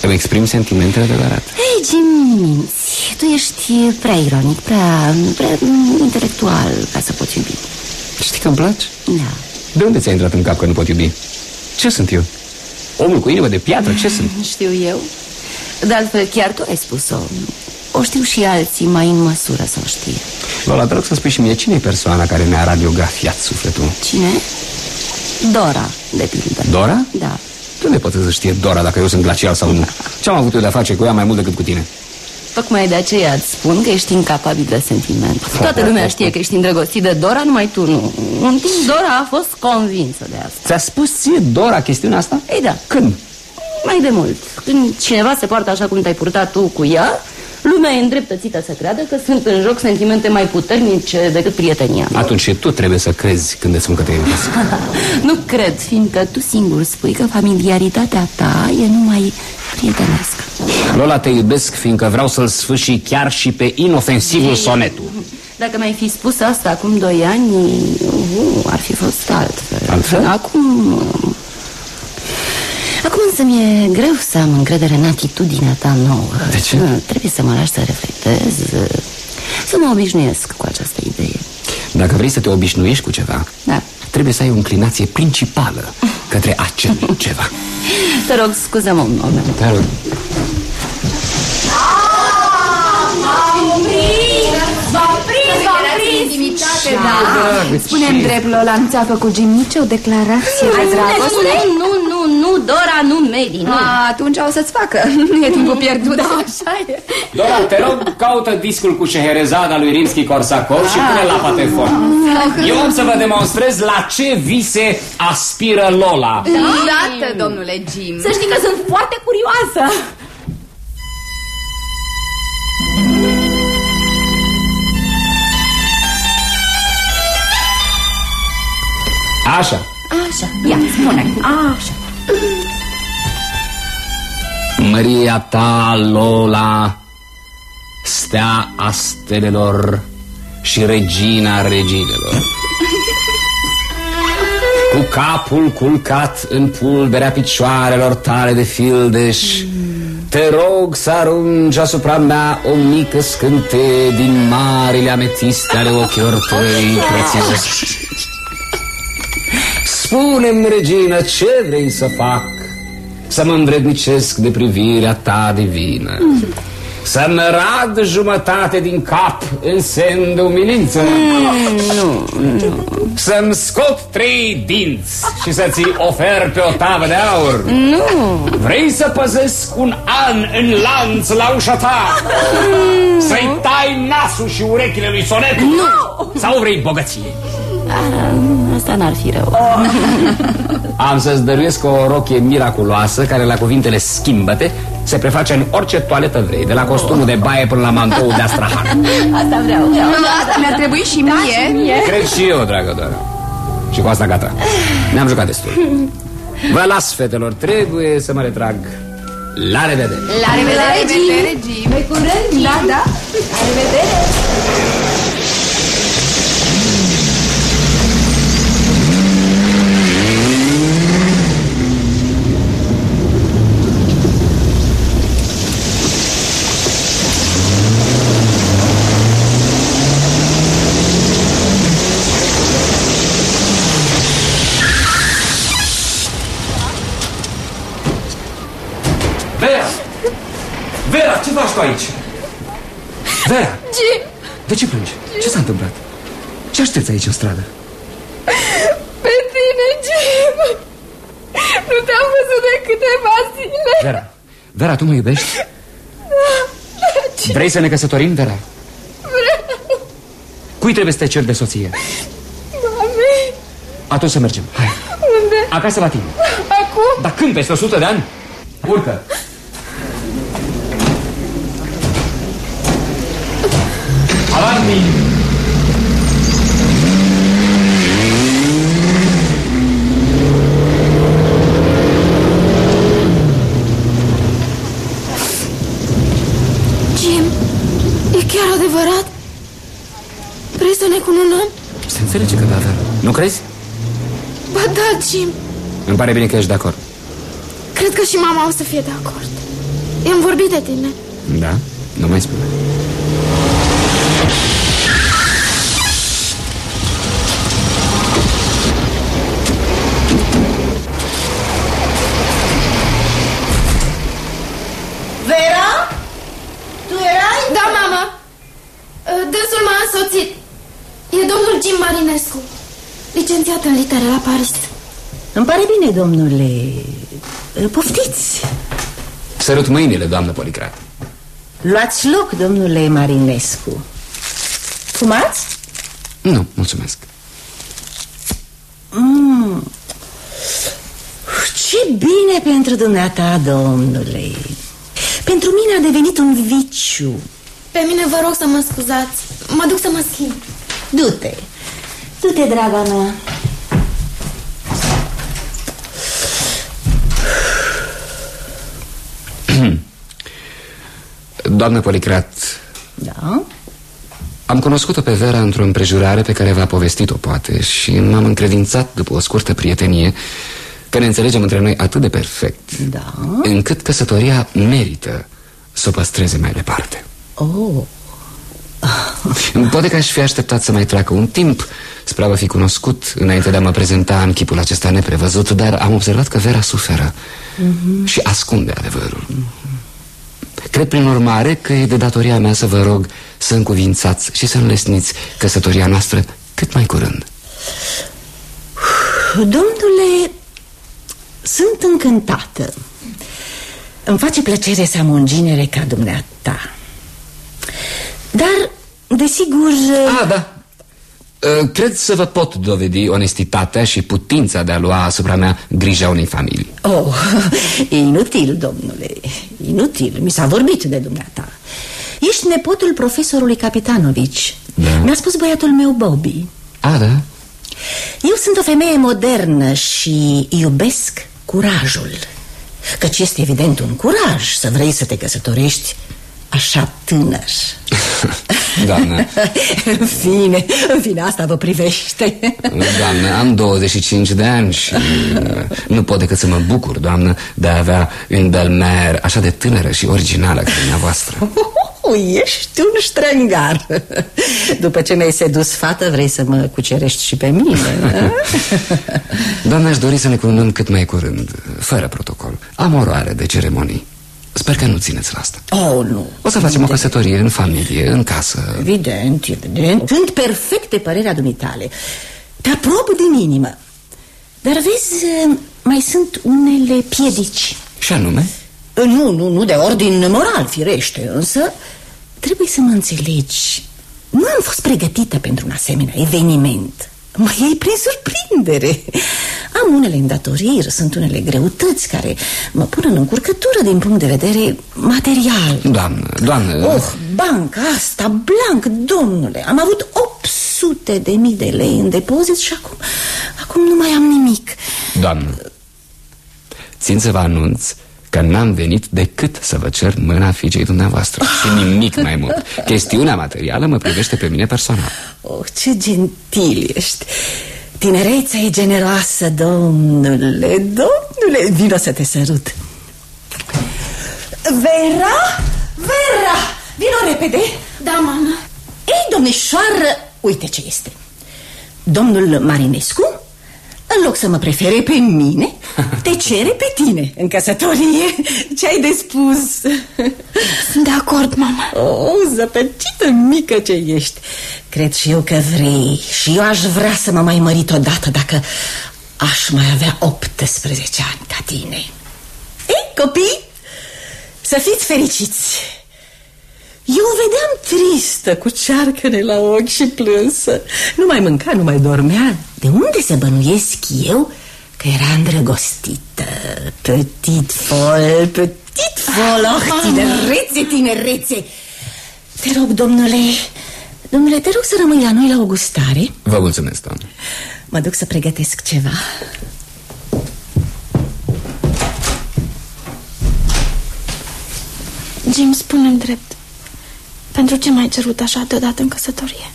Îmi exprim sentimentele adevărate. Ei, Jim, minți. Tu ești prea ironic, prea, prea mm, intelectual ca să poți iubi. Știi că îmi place? Da. De unde ți-a intrat în cap că nu pot iubi? Ce sunt eu? Omul cu inimă de piatră? Ce sunt? Știu eu. De altfel, chiar tu ai spus-o. O știu și alții mai în măsură să o știe. Lola, te rog să spui și mie cine e persoana care ne-a radiografiat sufletul? Cine? Dora, de pildă. Dora? Da. De unde poate să știe Dora dacă eu sunt glacial sau nu? Ce am avut eu de-a face cu ea mai mult decât cu tine? Tocmai de aceea îți spun că ești incapabil de sentiment. Toată lumea știe că ești îndrăgostit de Dora, numai tu nu. Un timp Dora a fost convinsă de asta. Ți-a spus ție Dora chestiunea asta? Ei da. Când? Mai de mult. Când cineva se poartă așa cum te-ai purtat tu cu ea, lumea e îndreptățită să creadă că sunt în joc sentimente mai puternice decât prietenia. Atunci și tu trebuie să crezi când îți spun că te iubesc. nu cred, fiindcă tu singur spui că familiaritatea ta e numai prietenească. Lola, te iubesc fiindcă vreau să-l sfârși chiar și pe inofensivul sonetul. Dacă mi-ai fi spus asta acum doi ani, uh, ar fi fost altfel. Altfel? Acum... uh, Acum însă mi-e greu să am încredere în atitudinea ta nouă. De ce? Uh, Trebuie să mă lași să reflectez, uh, să mă obișnuiesc cu această idee. Dacă vrei să te obișnuiești cu ceva, Da. trebuie să ai o inclinație principală către acel ceva. Te rog, scuză-mă un moment. Te rog. V-am prins, v-am prins Intimitate, Da. da Spune-mi drept, Lola, nu ți-a făcut Jim nicio declarație de Hai, spune, dragoste? spune, nu, nu, nu, Dora, nu, Mary, nu. A, atunci o să-ți facă. Nu e timpul pierdut. Da, așa e. Dora, te rog, caută discul cu Șeherezada lui Rimski-Korsakov și pune la patefon. Eu am să vă demonstrez la ce vise aspiră Lola. Îndată, domnule Jim. Să știi că sunt foarte curioasă. Așa. Așa, ia, spune. Așa Măria ta, Lola, stea a stelelor și regina reginelor. Cu capul culcat în pulberea picioarelor tale de fildeș, te rog să arunci asupra mea o mică scânteie din marile ametiste ale ochilor tăi prețioși. Spune-mi, regină, ce vrei să fac? Să mă învrednicesc de privirea ta divină Să-mi rad jumătate din cap în semn de umilință Nu, nu Să-mi scot trei dinți și să ți ofer pe o tavă de aur Nu Vrei să păzesc un an în lanț la ușa ta? Să-i tai nasul și urechile lui Sonet? Nu! Sau vrei bogăție? Asta n-ar fi rău. Am să-ți dăruiesc o rochie miraculoasă Care la cuvintele schimbăte Se preface în orice toaletă vrei De la costumul de baie până la mantou de astrahan. Asta vreau, vreau Nu, asta mi-ar trebui și mie. Cred și eu, dragă Dora Și cu asta gata. Ne-am jucat destul. Vă las, fetelor, trebuie să mă retrag. La revedere. La revedere, Jim Pe curând, Jim Da, da. La revedere Vera! faci tu aici? Vera! Ce? De ce plângi? Ce s-a întâmplat? Ce aștepți aici în stradă? Pe tine, Jim! Nu te-am văzut de câteva zile. Vera, Vera, tu mă iubești? Da, da, Jim. Vrei să ne căsătorim, Vera? Vreau. Cui trebuie să te ceri de soție? Mami, Atunci să mergem. Hai. unde? Acasă la tine. Acum? Dar când? Peste 100 de ani? Urcă. Alarmi! Jim, e chiar adevărat? Vrei să ne cununăm? Se înțelege că da, Vera. Nu crezi? Ba da, Jim. Îmi pare bine că ești de acord. Cred că și mama o să fie de acord. I-am vorbit de tine. Da? Nu mai spune. Vera? Tu erai? Da, mamă. Uh, Dânsul m-a însoțit. E domnul Jim Marinescu, licențiat în litere la Paris. Îmi pare bine, domnule. Poftiți. Sărut mâinile, doamnă Policrat. Luați loc, domnule Marinescu. Fumați? Nu, mulțumesc. Mm. Ce bine pentru dumneata, domnule. Pentru mine a devenit un viciu. Pe mine vă rog să mă scuzați. Mă duc să mă schimb. Du-te. Du-te, draga mea. Doamnă Policrat, Da? am cunoscut-o pe Vera într-o împrejurare pe care v-a povestit-o, poate, și m-am încredințat după o scurtă prietenie că ne înțelegem între noi atât de perfect, Da? încât căsătoria merită să o păstreze mai departe. Oh. Poate că aș fi așteptat să mai treacă un timp spre a vă fi cunoscut înainte de a mă prezenta în chipul acesta neprevăzut, dar am observat că Vera suferă Mhm. și ascunde adevărul. Cred prin urmare că e de datoria mea să vă rog să încuvințați și să înlesniți căsătoria noastră cât mai curând. Domnule, sunt încântată. Îmi face plăcere să am un ginere ca dumneata. Dar, desigur... Ah, da. Uh, Cred să vă pot dovedi onestitatea și putința de a lua asupra mea grija unei familii. Oh, e inutil, domnule, inutil. Mi s-a vorbit de dumneata. Ești nepotul profesorului Capitanovici. Da. Mi-a spus băiatul meu, Bobby. A, da? Eu sunt o femeie modernă și iubesc curajul. Căci este evident un curaj să vrei să te căsătorești așa tânăr. Doamnă, în fine, în fine, asta vă privește. doamnă, am 25 de ani și uh, nu pot decât să mă bucur, doamnă, de a avea un belmer așa de tânără și originală ca dumneavoastră. Ești un strângar După ce mi-ai sedus fată Vrei să mă cucerești și pe mine a? Doamne, aș dori să ne cununăm cât mai curând, fără protocol. Am oroare de ceremonii. Sper că nu țineți la asta. Oh, nu. O să facem o căsătorie în familie, în casă. Evident, evident. Sunt perfect de părerea dumitale. Te aprob din inimă. Dar vezi, mai sunt unele piedici. Și anume? Nu, nu, nu de ordin moral, firește Însă trebuie să mă înțelegi. Nu am fost pregătită pentru un asemenea eveniment Mă iei prin surprindere. Am unele îndatoriri, sunt unele greutăți Care mă pun în încurcătură din punct de vedere material. Doamnă, doamnă... Oh, banca asta, blanc, domnule Am avut 800 de mii de lei în depozit și acum, acum nu mai am nimic. Doamnă, țin să vă anunț că n-am venit decât să vă cer mâna fiicei dumneavoastră Și nimic mai mult. Chestiunea materială mă privește pe mine personal Oh, ce gentil ești. Tinerețea e generoasă, domnule Domnule, vino să te sărut. Vera? Vera! Vino repede. Da, mamă. Ei, domnișoară, uite ce este. Domnul Marinescu în loc să mă prefere pe mine Te cere pe tine. În căsătorie Ce ai de spus? Sunt de acord acord, mama O, zăpăcită mică ce ești. Cred și eu că vrei. Și eu aș vrea să mă mai mărit odată Dacă aș mai avea 18 ani ca tine. Ei, copii, să fiți fericiți Eu o vedeam tristă Cu cearcăne la ochi și plânsă. Nu mai mânca, nu mai dormea. De unde să bănuiesc eu Că era îndrăgostită? Petit fol, petit fol Oh, tinerețe, tinerețe. Te rog, domnule Domnule, te rog să rămâi la noi la o gustare Vă mulțumesc, doamnă. Mă duc să pregătesc ceva. Jim, spune-mi drept Pentru ce m-ai cerut așa deodată în căsătorie?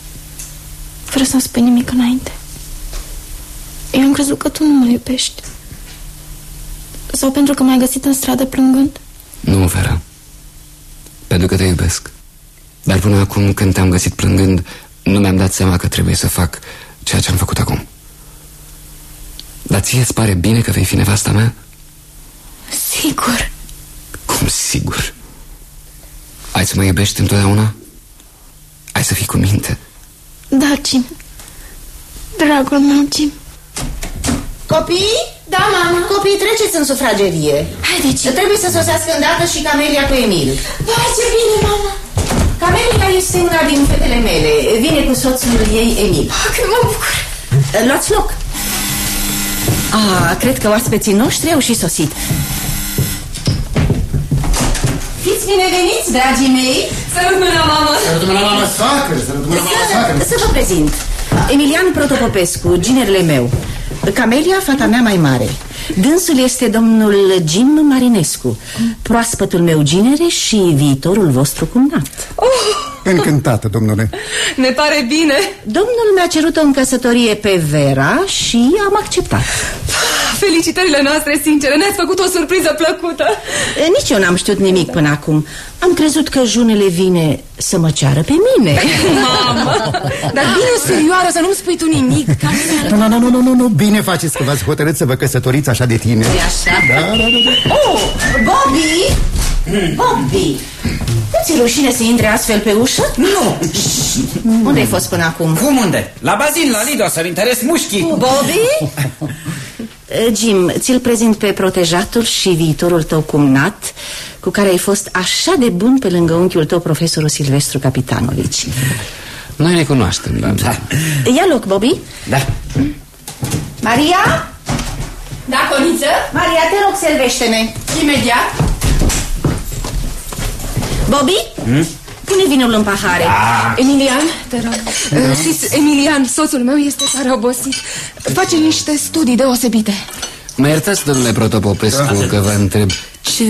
Fără să-mi spui nimic înainte Eu am crezut că tu nu mă iubești Sau pentru că m-ai găsit în stradă plângând Nu, Vera. Pentru că te iubesc. Dar până acum, când te-am găsit plângând, nu mi-am dat seama că trebuie să fac ceea ce am făcut acum. Dar ție îți pare bine că vei fi nevasta mea? Sigur Cum sigur? Ai să mă iubești întotdeauna? Ai să fii cu minte? Da, Jim. Dragul meu, Jim. Copii? Da, mama Copii, treceți în sufragerie. Haide, Jim. Trebuie să sosească îndată și Camelia cu Emil. Vai, ce bine, mama Camelia este una din fetele mele. Vine cu soțul ei, Emil. Oh, Cât mă bucur. Luați loc. Ah, cred că oaspeții noștri au și sosit Fiți bineveniți, dragii mei. Sărut mâna, mama Sărut mâna, mama, soacră, sărut mâna, mama, soacră. Să vă prezint. Emilian Protopopescu, ginerele meu. Camelia, fata mea mai mare. Dânsul este domnul Jim Marinescu Proaspătul meu ginere și viitorul vostru cumnat. Oh. Încântată, domnule. Ne pare bine. Domnul mi-a cerut-o în căsătorie pe Vera și am acceptat Felicitările noastre sincere, ne-ați făcut o surpriză plăcută E, Nici eu n-am știut nimic până acum Am crezut că junele vine să mă ceară pe mine Mamă, dar bine serioară să nu-mi spui tu nimic Nu, nu, nu, nu, nu, nu, bine faceți că v-ați hotărât să vă căsătoriți așa de tine E așa? Da, da, da, da. Oh, Bobby! Bobby! Nu ți rușine să intre astfel pe ușă? Nu! Unde ai fost până acum? Cum unde? La bazin, la Lido, să-mi interes mușchii Bobby? Eh, Jim, ți-l prezint pe protejatul și viitorul tău cumnat Cu care ai fost așa de bun pe lângă unchiul tău, profesorul Silvestru Capitanovici Noi ne cunoaștem, da. Ia loc, Bobby Da Maria? Da, Coniță? Maria, te rog, servește-ne Imediat Bobby? Hmm? Pune vinul în pahare. Da. Emilian, te rog. Da. Știți, Emilian, soțul meu este tare obosit Face niște studii deosebite. Mă iertați, domnule Protopopescu, că vă întreb Ce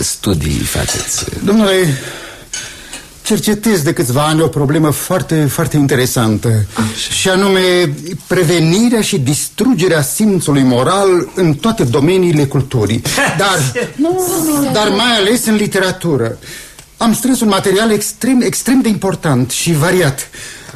studii faceți? Domnule, cercetez de câțiva ani o problemă foarte, foarte interesantă. Și anume prevenirea și distrugerea simțului moral în toate domeniile culturii. Dar, nu, nu, dar mai ales în literatură Am strâns un material extrem, extrem de important și variat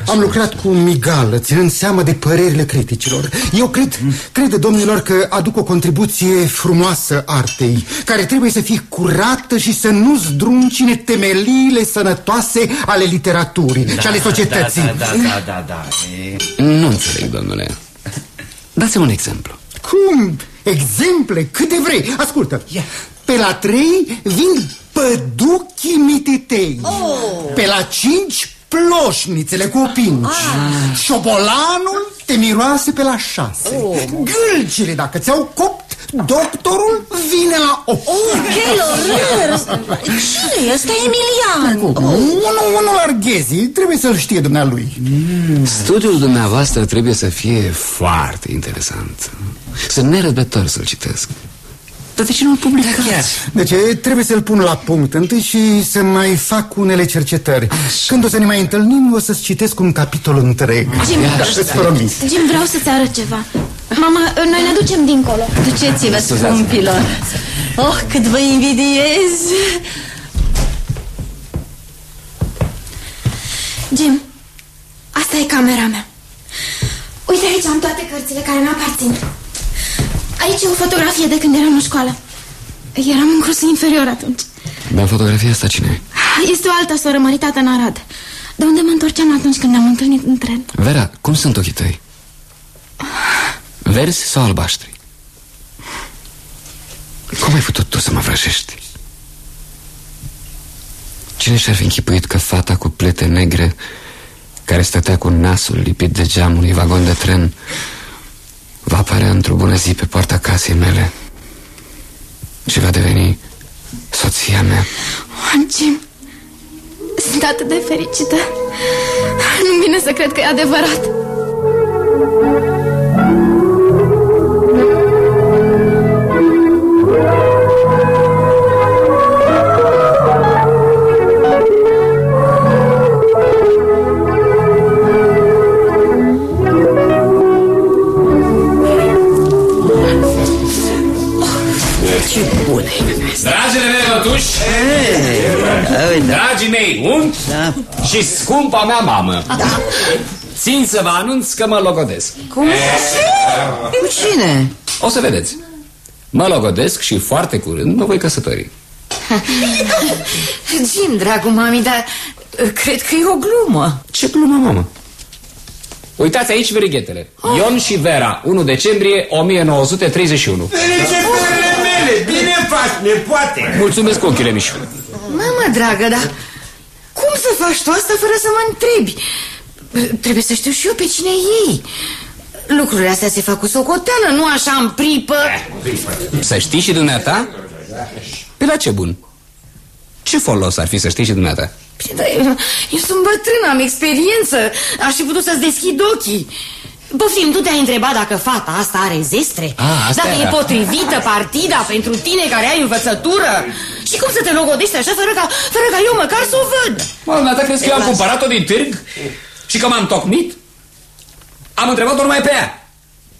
am lucrat cu migală, ținând seama de părerile criticilor Eu cred, cred, domnilor, că aduc o contribuție frumoasă artei Care trebuie să fie curată și să nu zdruncine temeliile sănătoase ale literaturii și ale societății Da, da, da, da, da. E... Nu înțeleg, domnule Dați-mi un exemplu Cum? Exemple? Câte vrei? Ascultă Pe la trei vin păduchii mititei Oh. Pe la cinci ploșnițele cu opinci Ah. Șobolanul te miroase pe la șase Oh. Gâlcile, dacă ți-au copt Doctorul vine la opt Oh, ce orror! Cine este Emilian? Unul, unul arghezi, trebuie să-l știe dumnealui Studiul dumneavoastră trebuie să fie foarte interesant Sunt nerăbdător să-l citesc Dar de ce nu-l publicați? Deci trebuie să-l pun la punct întâi și să mai fac unele cercetări. Când o să ne mai întâlnim, o să-ți citesc un capitol întreg. Jim, Da, îți promit. Jim, vreau să-ți arăt ceva. Mama, noi ne ducem dincolo. Duceți-vă, scumpilor. Oh, cât vă invidiez. Jim, asta e camera mea. Uite aici am toate cărțile care mi-aparțin Aici e o fotografie de când eram în școală Eram în cursul inferior atunci Dar fotografia asta cine e? Este o altă soră măritată în Arad De unde mă întorceam atunci când ne-am întâlnit în tren Vera, cum sunt ochii tăi? Verzi sau albaștri? Cum ai putut tu să mă vrăjești? Cine și-ar fi închipuit că fata cu plete negre Care stătea cu nasul lipit de geamul unui vagon de tren Va apărea într-o bună zi pe poarta casei mele Și va deveni soția mea. Jim, sunt atât de fericită. Nu vine să cred că e adevărat Dragile mele mătuși Dragii mei unchi Și scumpa mea mamă Da. Țin să vă anunț că mă logodesc. Cum? Cu cine? O să vedeți. Mă logodesc și foarte curând mă voi căsători. Jim, dragul mami, dar uh, cred că e o glumă. Ce glumă, mamă? Uitați aici verighetele Ion și Vera, 1 decembrie 1931 Felicitările mele! Bine faci, nepoate! Mulțumesc, ochile mișu Mamă, dragă, dar cum să faci tu asta fără să mă întrebi? Trebuie să știu și eu pe cine e ei Lucrurile astea se fac cu socoteală, nu așa în pripă Să știi și dumneata? Pe la ce bun? Ce folos ar fi să știi și dumneata? Bine, dar eu, eu sunt bătrână, am experiență Aș fi putut să-ți deschid ochii Poftim, tu te-ai întrebat dacă fata asta are zestre? Ah, asta dacă era. e potrivită partida pentru tine care ai învățătură? Și cum să te logodești așa fără ca, fără ca eu măcar să o văd? Mă, dumneata crezi că eu am cumpărat-o din târg? Și că m-am tocmit? Am întrebat-o numai pe ea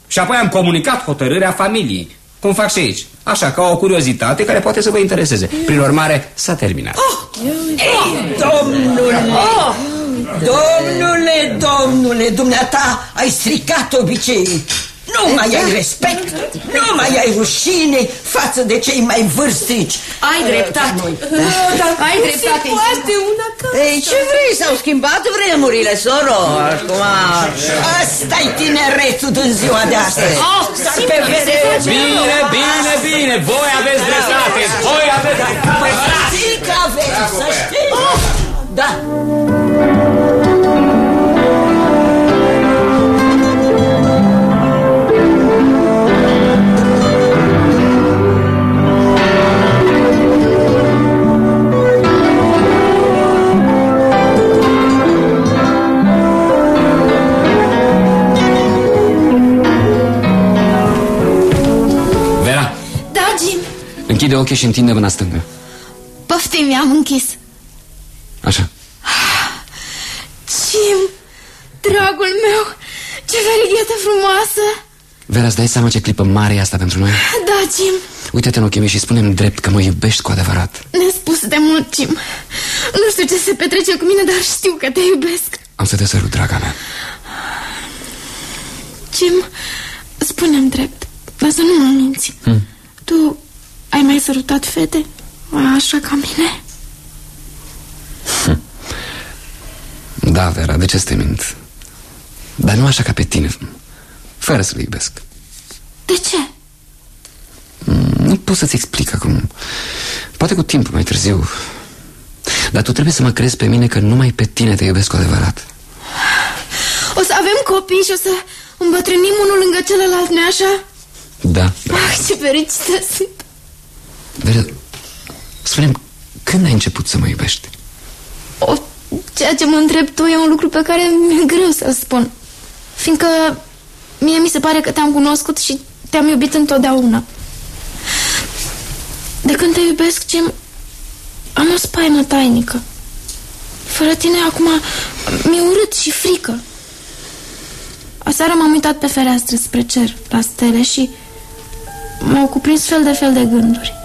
Și apoi am comunicat hotărârea familiei Cum fac și aici Așa, ca o curiozitate care poate să vă intereseze Prin urmare, s-a terminat Ei, domnule! Oh! Domnule, domnule, dumneata ai stricat obiceiul. Nu mai ai respect, nu mai ai rușine față de cei mai vârstici. Ai dreptate. Da. Ai dreptate. poate una ca Ei, ce vrei? S-au schimbat vremurile, soro Acum... Asta-i tineretul din ziua de astăzi. Oh, Dar simt pe că se vedere- face Bine, bine, bine Voi aveți dreptate Voi aveți Păi știi că aveți, să știți. Da. Închide ochii și întinde mâna stângă. Poftim, mi-am închis. Așa. Jim, dragul meu, ce verighetă frumoasă. Vera, îți dai seama ce clipă mare e asta pentru noi? Da, Jim, Uite-te în ochii mei și spune-mi drept că mă iubești cu adevărat. Ne spus de mult, Jim. Nu știu ce se petrece cu mine, dar știu că te iubesc. Am să te sărut, draga mea. Jim, spune-mi drept, dar să nu mă minți Hmm. Tu ai mai sărutat fete? Așa ca mine? Da, Vera, de ce să te mint? Dar nu așa ca pe tine Fără să le iubesc De ce? Mm, Nu pot să-ți explic acum Poate cu timpul mai târziu Dar tu trebuie să mă crezi pe mine că numai pe tine te iubesc cu adevărat O să avem copii și o să îmbătrânim unul lângă celălalt, nu așa? Da, Ah, ce fericită sunt Vera, spune când ai început să mă iubești? o, Ceea ce mă întreb tu e un lucru pe care mi-e greu să spun. Fiindcă mie mi se pare că te-am cunoscut și te-am iubit întotdeauna. De când te iubesc, Jim, am o spaimă tainică. Fără tine acum mi-e urât și frică. Aseară m-am uitat pe fereastră spre cer, la stele și m-au cuprins fel de fel de gânduri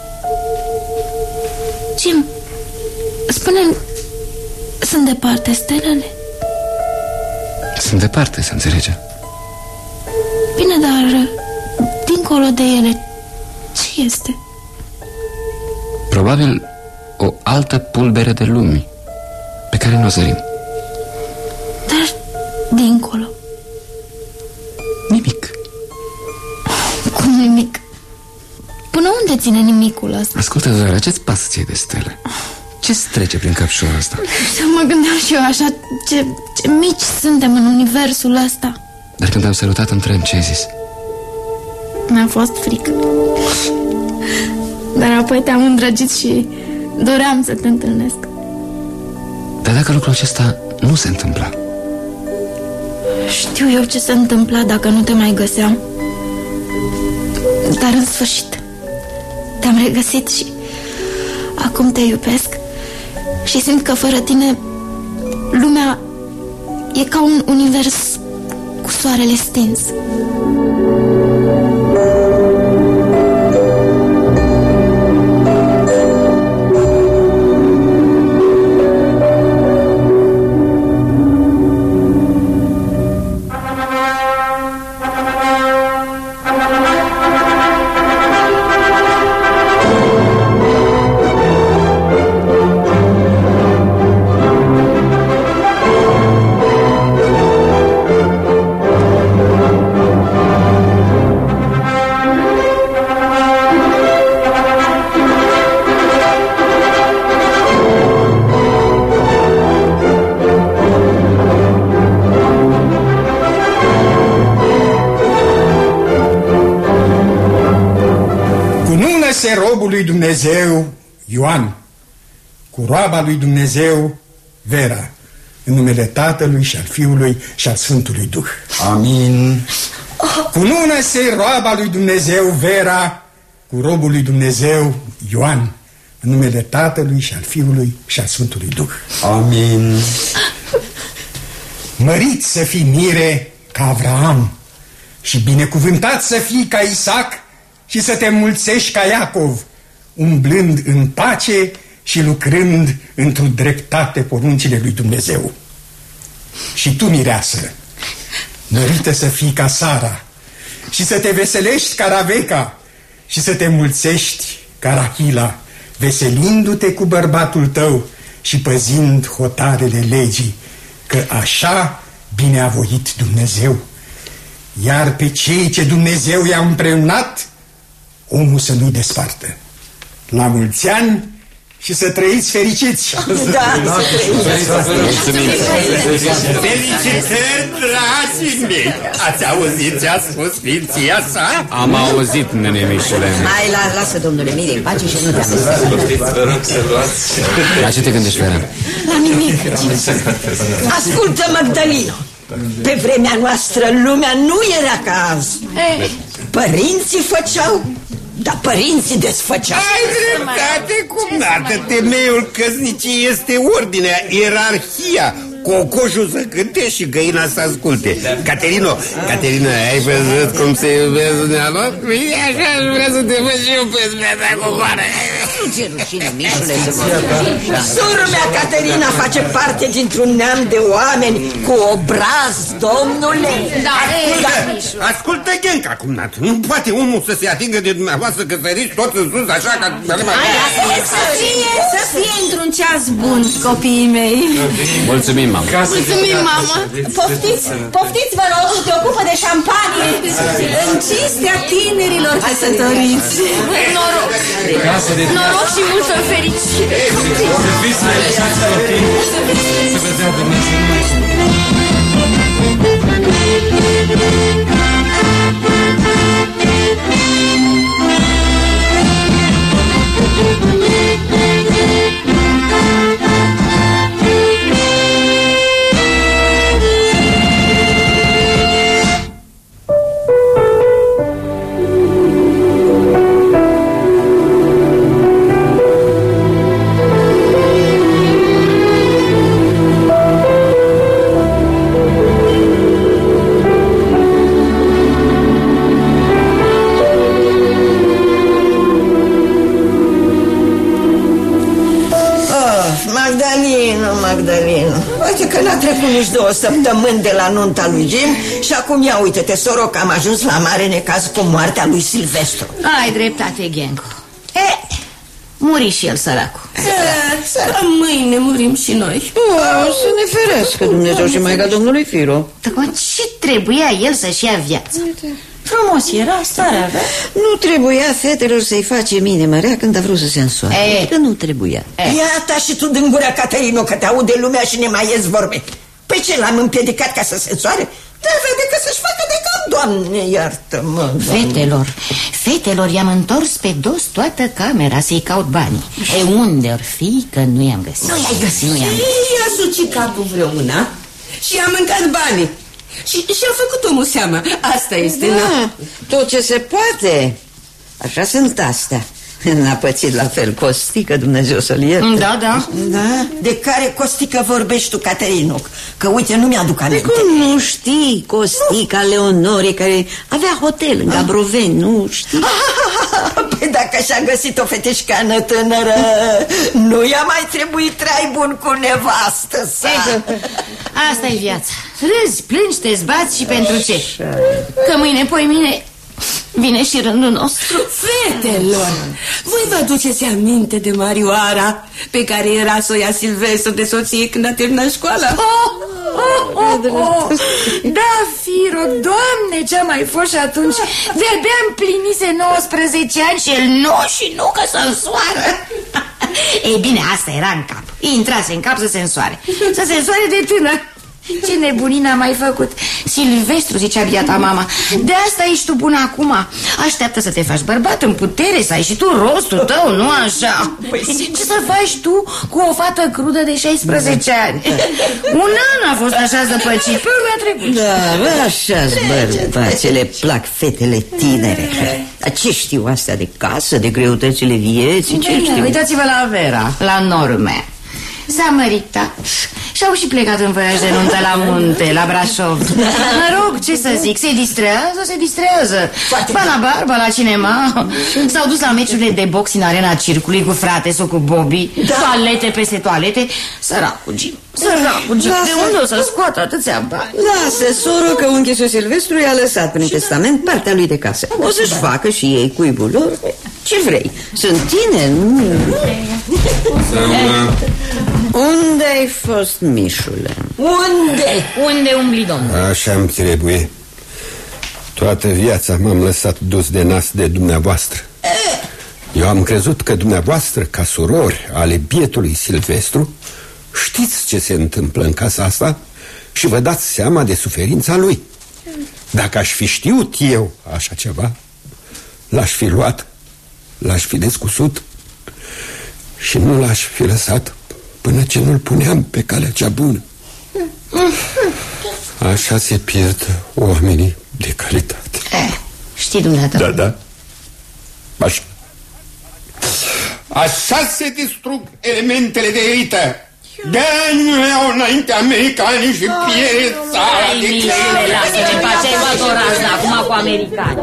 Jim, spune-mi, sunt departe stelele? Sunt departe, să înțelege Bine, dar dincolo de ele, ce este? Probabil o altă pulbere de lumi Pe care nu o zărim Dar dincolo ține nimicul ăsta? Ascultă, Zara, ce-ți pasă ție de stele? Ce-ți trece prin capșoara asta? Mă gândeam și eu așa ce, ce mici suntem în universul ăsta Dar când am salutat, întreb ce ai zis Mi-a fost frică Dar apoi te-am îndrăgit și doream să te întâlnesc Dar dacă lucrul acesta nu se întâmpla Știu eu ce se întâmpla dacă nu te mai găseam Dar în sfârșit Te-am regăsit și Acum te iubesc. Și simt că fără tine Lumea E ca un univers Cu soarele stins lui Dumnezeu Ioan cu roaba lui Dumnezeu Vera în numele Tatălui și al Fiului și al Sfântului Duh. Amin. Cunună-se roaba lui Dumnezeu Vera cu robul lui Dumnezeu Ioan în numele Tatălui și al Fiului și al Sfântului Duh. Amin. Mărit să fii mire ca Avraam și binecuvântat să fii ca Isaac și să te mulțești ca Iacov, umblând în pace și lucrând într-o dreptate poruncile lui Dumnezeu. Și tu, mireasă, mărită să fii ca Sara și să te veselești ca Raveca și să te mulțești ca Rachila, veselindu-te cu bărbatul tău și păzind hotarele legii, că așa bine a voit Dumnezeu. Iar pe cei ce Dumnezeu i-a împreunat, omul să nu-i despartă. La mulți ani și să trăiți fericiți! Da, să trăiți! Felicitări, dragii mei! Ați auzit ce a spus Sfinția sa? Am auzit, nene Mișule Hai, la, lasă, domnule, mire în pace și nu te Vă rog să luați La ce te gândești, Vera? La nimic. Ascultă, Magdalino. Pe vremea noastră lumea nu era ca azi. Părinții făceau, dar părinții desfăceau. Ai dreptate, cumnată. Temeiul căsnicii este ordinea, ierarhia. Cocoșul să cânte și găina să asculte. Caterino, Caterina, ai văzut cum se iubesc dumnealor? Bine, așa aș vrea să te văd și eu pe smeta cocoară. Nu ți rușine, Mișule, să Sora mea Caterina face parte dintr-un neam de oameni cu obraz, domnule. Da, da. Ascultă, Genca, cumnată. Nu poate omul să se atingă de dumneavoastră că săriți tot în sus, așa ca... Să fie, să fie într-un ceas bun, copiii mei. Mulțumim, mamă Mulțumim, mamă. Poftiți, poftiți, vă rog, te ocupă de șampanie. În cinstea tinerilor căsătoriți. Noroc. Noroc și multă fericire. Să fiți fericiți copii, să vă dea Dumnezeu Oh, Uite că n-a trecut nici două săptămâni de la nunta lui Jim Și acum ia uite-te, soro, că am ajuns la mare necaz cu moartea lui Silvestru. Ai dreptate, Genco. E, Muri și el, săracul. La mâine murim și noi. O, să ne ferească Dumnezeu și Maica Domnului Firo Dar cum ce trebuia el să-și ia viața? Frumos era, stare avea. Nu trebuia fetelor să-i face mine mărea când a vrut să se însoare. E. Că nu trebuia. Iată și tu din gura, Caterino, că te aude lumea și ne mai ies vorbe. Păi ce, l-am împiedicat ca să se soare? Dar vede că să-și facă de cap, Doamne, iartă-mă Doamne. Fetelor, fetelor, i-am întors pe dos toată camera să-i caut banii. E unde or fi că nu i-am găsit. Nu i-ai găsit. Nu i-am I-a sucit capul vreo mâna Și a mâncat banii și, și a făcut omul seama Asta este, Da, na tot ce se poate. Așa sunt astea N-a pățit la fel. Costică, Dumnezeu să-l ierte. Da, da. Da? De care costică vorbești tu, Caterino? Că uite, nu mi-aduc aminte. Cum nu știi Costica Leonore Care avea hotel în Gabroveni Nu știi? Păi dacă și-a găsit o fetișcană tânără Nu i-a mai trebuit trai bun cu nevastă sa. Asta e viața. Râzi, plângi, te zbați și pentru ce? Că mâine, poi mine Vine și rândul nostru. Fetelor, voi vă aduceți aminte de Marioara Pe care era să o ia Silvestru de soție când a terminat școala? Oh, oh, oh, oh. Da, Firo, doamne, ce-a mai fost și atunci? De-abia împlinise 19 ani și el nu și nu că să însoară Ei bine, asta era în cap. Intrase în cap să se însoare. Să se însoare de tânăr ce nebunin a mai făcut? Silvestru, zicea biata mama. De asta ești tu bună acum. Așteaptă să te faci bărbat în putere Să ai și tu rostul tău, nu așa? Păi, Ce să faci tu cu o fată crudă de 16 ani? Un an a fost așa zăpăcit. Pe urmea trecut. Da, bă, așa-s bărbați Le plac fetele tinere. Dar ce știu astea de casă, de greutățile vieții? Ce știu? Uitați-vă la Vera, la norme S-a măritat. Și-au și plecat în voiaj de nuntă la munte, la Brașov. Mă rog, ce să zic, se distrează, se distrează. Ba la bar, ba la cinema. S-au dus la meciurile de box în arena circului cu frate sau cu Bobby da. Toalete peste toalete Săracul Jim, săracul Jim, de unde o să scoată atâția bani? Lasă, soră, că unchiul Silvestru i-a lăsat prin testament partea lui de casă O să-și facă și ei cuibul lor Ce vrei? Sunt tine? Nu. Unde ai fost, Mișule? Unde? Unde umbli, domnule? Așa-mi trebuie Toată viața m-am lăsat dus de nas de dumneavoastră Eu am crezut că dumneavoastră, ca surori ale bietului Silvestru Știți ce se întâmplă în casa asta? Și vă dați seama de suferința lui. Dacă aș fi știut eu așa ceva L-aș fi luat L-aș fi descusut Și nu l-aș fi lăsat Până ce nu-l puneam pe calea cea bună. Așa se pierd oamenii de calitate. Eh, știi dumneata. Da, da. Așa. Așa se distrug elementele de elită De-aia nu iau înainte americanii și pierd țara de Mișule, lasă ce face, ai luat o raznă acum cu americani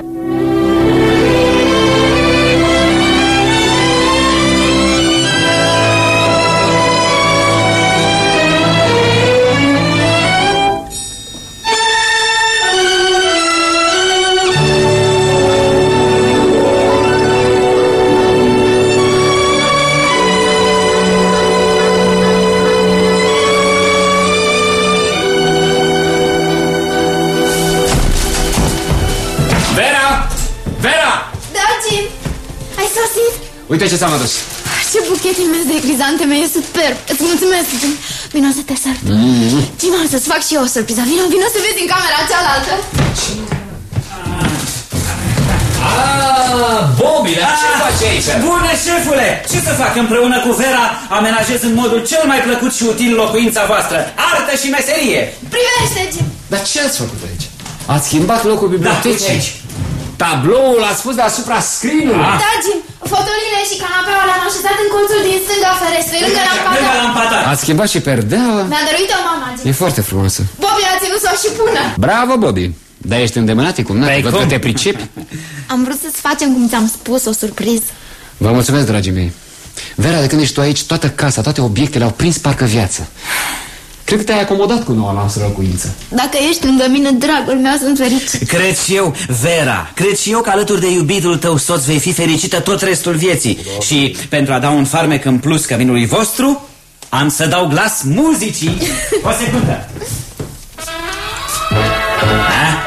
Uite ce ți-am adus. Ce buchet imens de crizanteme, e superb Îți mulțumesc, Jim Vino să te sărut Mm. Jim, am să-ți fac și eu o surpriză Vino, vino să vezi în camera cealaltă Ah, Bobby, dar ce faci aici? Bună, șefule! Ce să fac împreună cu Vera? Amenajez în modul cel mai plăcut și util locuința voastră. Artă și meserie. Privește, Jim Dar ce ați făcut aici? Ați schimbat locul Da, uite bibliotecii? aici. Tabloul l-ați pus deasupra scrinului. Da, Jim, fotolile și canapeaua le-am așezat în colțul din stânga ferestrei Lângă lampata Ați schimbat și perdeaua? Mi-a dăruit-o mama, Jim E foarte frumoasă. Bobby a ținut să o și pună Bravo, Bobby. Dar ești îndemânat cum Păi Văd că te pricepi. Am vrut să-ți facem cum ți-am spus, o surpriză Vă mulțumesc, dragii mei. Vera, de când ești tu aici, toată casa, toate obiectele au prins parcă viață. Cred că te-ai acomodat cu noua noastră locuință. Dacă ești lângă mine, dragul meu, sunt fericit. Cred și eu, Vera, cred și eu că alături de iubitul tău soț vei fi fericită tot restul vieții. Și pentru a da un farmec în plus căminului vostru, am să dau glas muzicii. O secundă. Ha?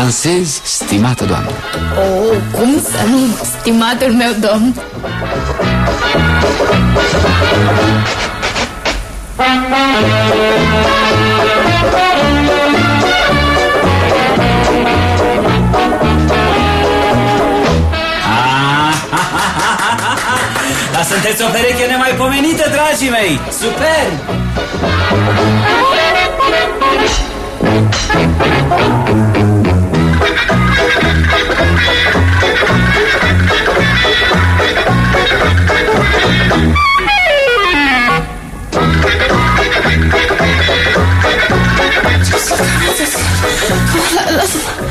Dansezi, stimată doamnă. Oh, cum să nu, stimatul meu domn? Dar sunteți o pereche nemaipomenită, dragii mei! Super!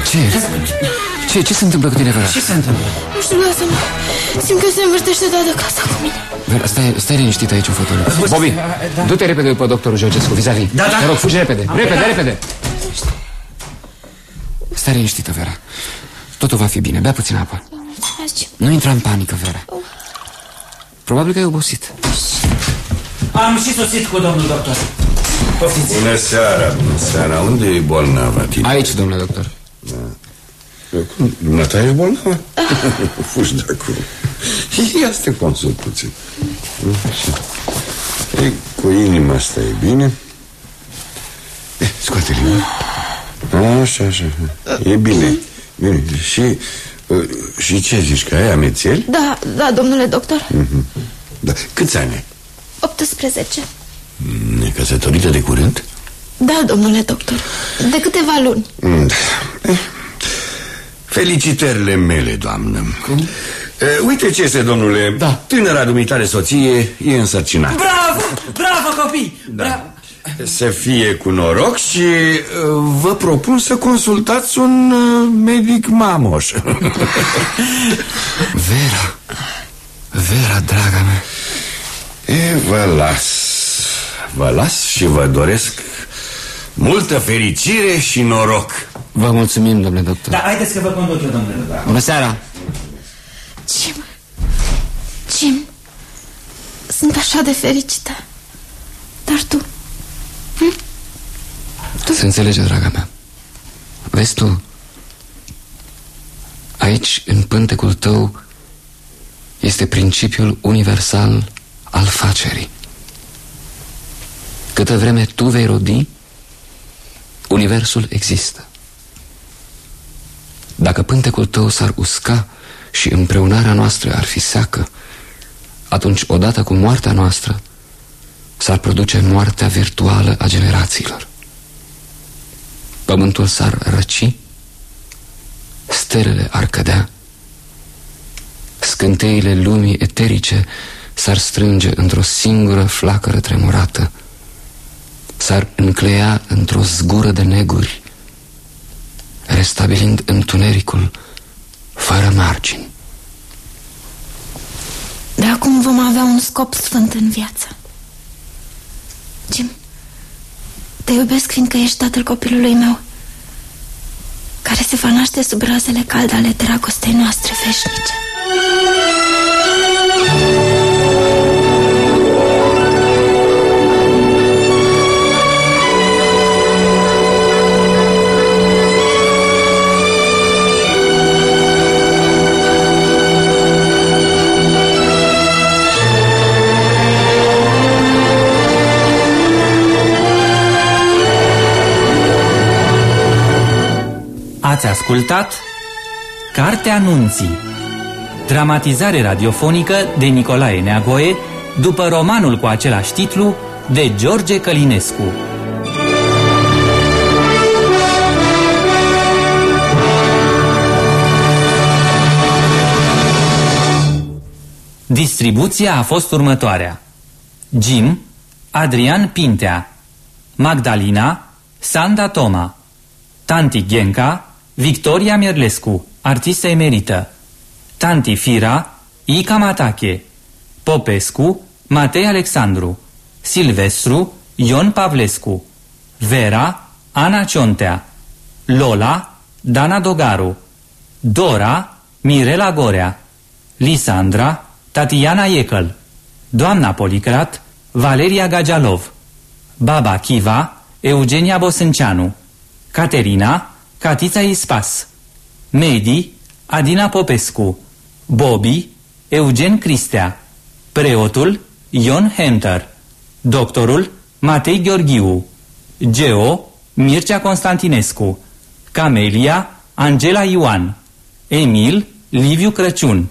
Ce? Ce, ce se întâmplă cu tine, Vera? Ce se întâmplă? Nu știu, lasă-mă. Simt că se învârtește toată casa cu mine. Vera, stai, stai liniștit aici în fotoliu. Bobby, da. du-te repede după doctorul Georgescu, vis-a-vis. Da, da. Te rog, fugi repede, Am repede, plecat. repede. Stai liniștită, Vera. Totul va fi bine, bea puțin apă. Mulțumesc. Nu intra în panică, Vera. Probabil că ai obosit. Am și sosit cu domnul doctor. Poftiți. Bună seara, bună seara. Unde e bolnava tine? Aici, domnule doctor. Da. Cum? Dumneata ești bolnavă? Fugi de acolo. Ia să te consult puțin. Așa. E, cu inima asta e bine? E, scoate limba. Așa, așa. E bine. Bine. Și, uh, și ce zici, că ai amețeli? Da, da, domnule doctor. Mhm. Da. Câți ani ai? 18. Necăsătorită de curând? Da, domnule doctor. De câteva luni. Mm, eh, Felicitările mele, doamnă Cum? Uite ce este, domnule da. Tânăra dumitare soție e însărcinată Bravo! Bravo, copii! da. Să fie cu noroc și uh, vă propun să consultați un uh, medic mamoș Vera, Vera, draga mea e, Vă las Vă las și vă doresc multă fericire și noroc. Vă mulțumim, domnule doctor. Da, haideți că vă conduc eu, domnule doctor. Bună seara. Jim, Jim, sunt așa de fericită. Dar tu, Se înțelege, draga mea. Vezi tu Aici, în pântecul tău Este principiul universal al facerii Câtă vreme tu vei rodi Universul există. Dacă pântecul tău s-ar usca Și împreunarea noastră ar fi seacă Atunci, odată cu moartea noastră S-ar produce moartea virtuală a generațiilor. Pământul s-ar răci Stelele ar cădea Scânteile lumii eterice S-ar strânge într-o singură flacără tremurată S-ar încleia într-o zgură de neguri Restabilind întunericul Fără margini de acum vom avea un scop sfânt în viață. Jim, te iubesc fiindcă ești tatăl copilului meu, care se va naște sub razele calde ale dragostei noastre veșnice. Ați ascultat Cartea Anunții Dramatizare radiofonică de Nicolae Neagoe după romanul cu același titlu de George Călinescu. Distribuția a fost următoarea Jim Adrian Pintea Magdalina, Sanda Toma Tanti Genca, Victoria Mierlescu, artistă emerită. Tanti Fira, Ica Matache. Popescu, Matei Alexandru. Silvestru, Ion Pavlescu. Vera, Ana Ciontea Lola, Dana Dogaru. Dora, Mirela Gorea. Lisandra, Tatiana Iecăl. Doamna Policrat, Valeria Gagialov Baba Chiva, Eugenia Bosânceanu. Caterina, Catița Ispas Medi, Adina Popescu. Bobby, Eugen Cristea. Preotul, Ion Henter. Doctorul, Matei Gheorghiu. Geo, Mircea Constantinescu. Camelia, Angela Ioan. Emil, Liviu Crăciun.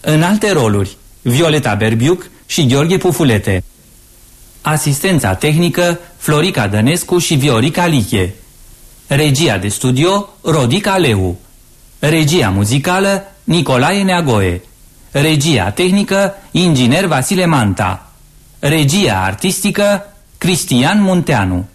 În alte roluri, Violeta Berbiuc și Gheorghe Pufulete. Asistența tehnică, Florica Dănescu și Viorica Liche Regia de studio, Rodica Leu. Regia muzicală, Nicolae Neagoe. Regia tehnică, inginer Vasile Manta. Regia artistică, Cristian Munteanu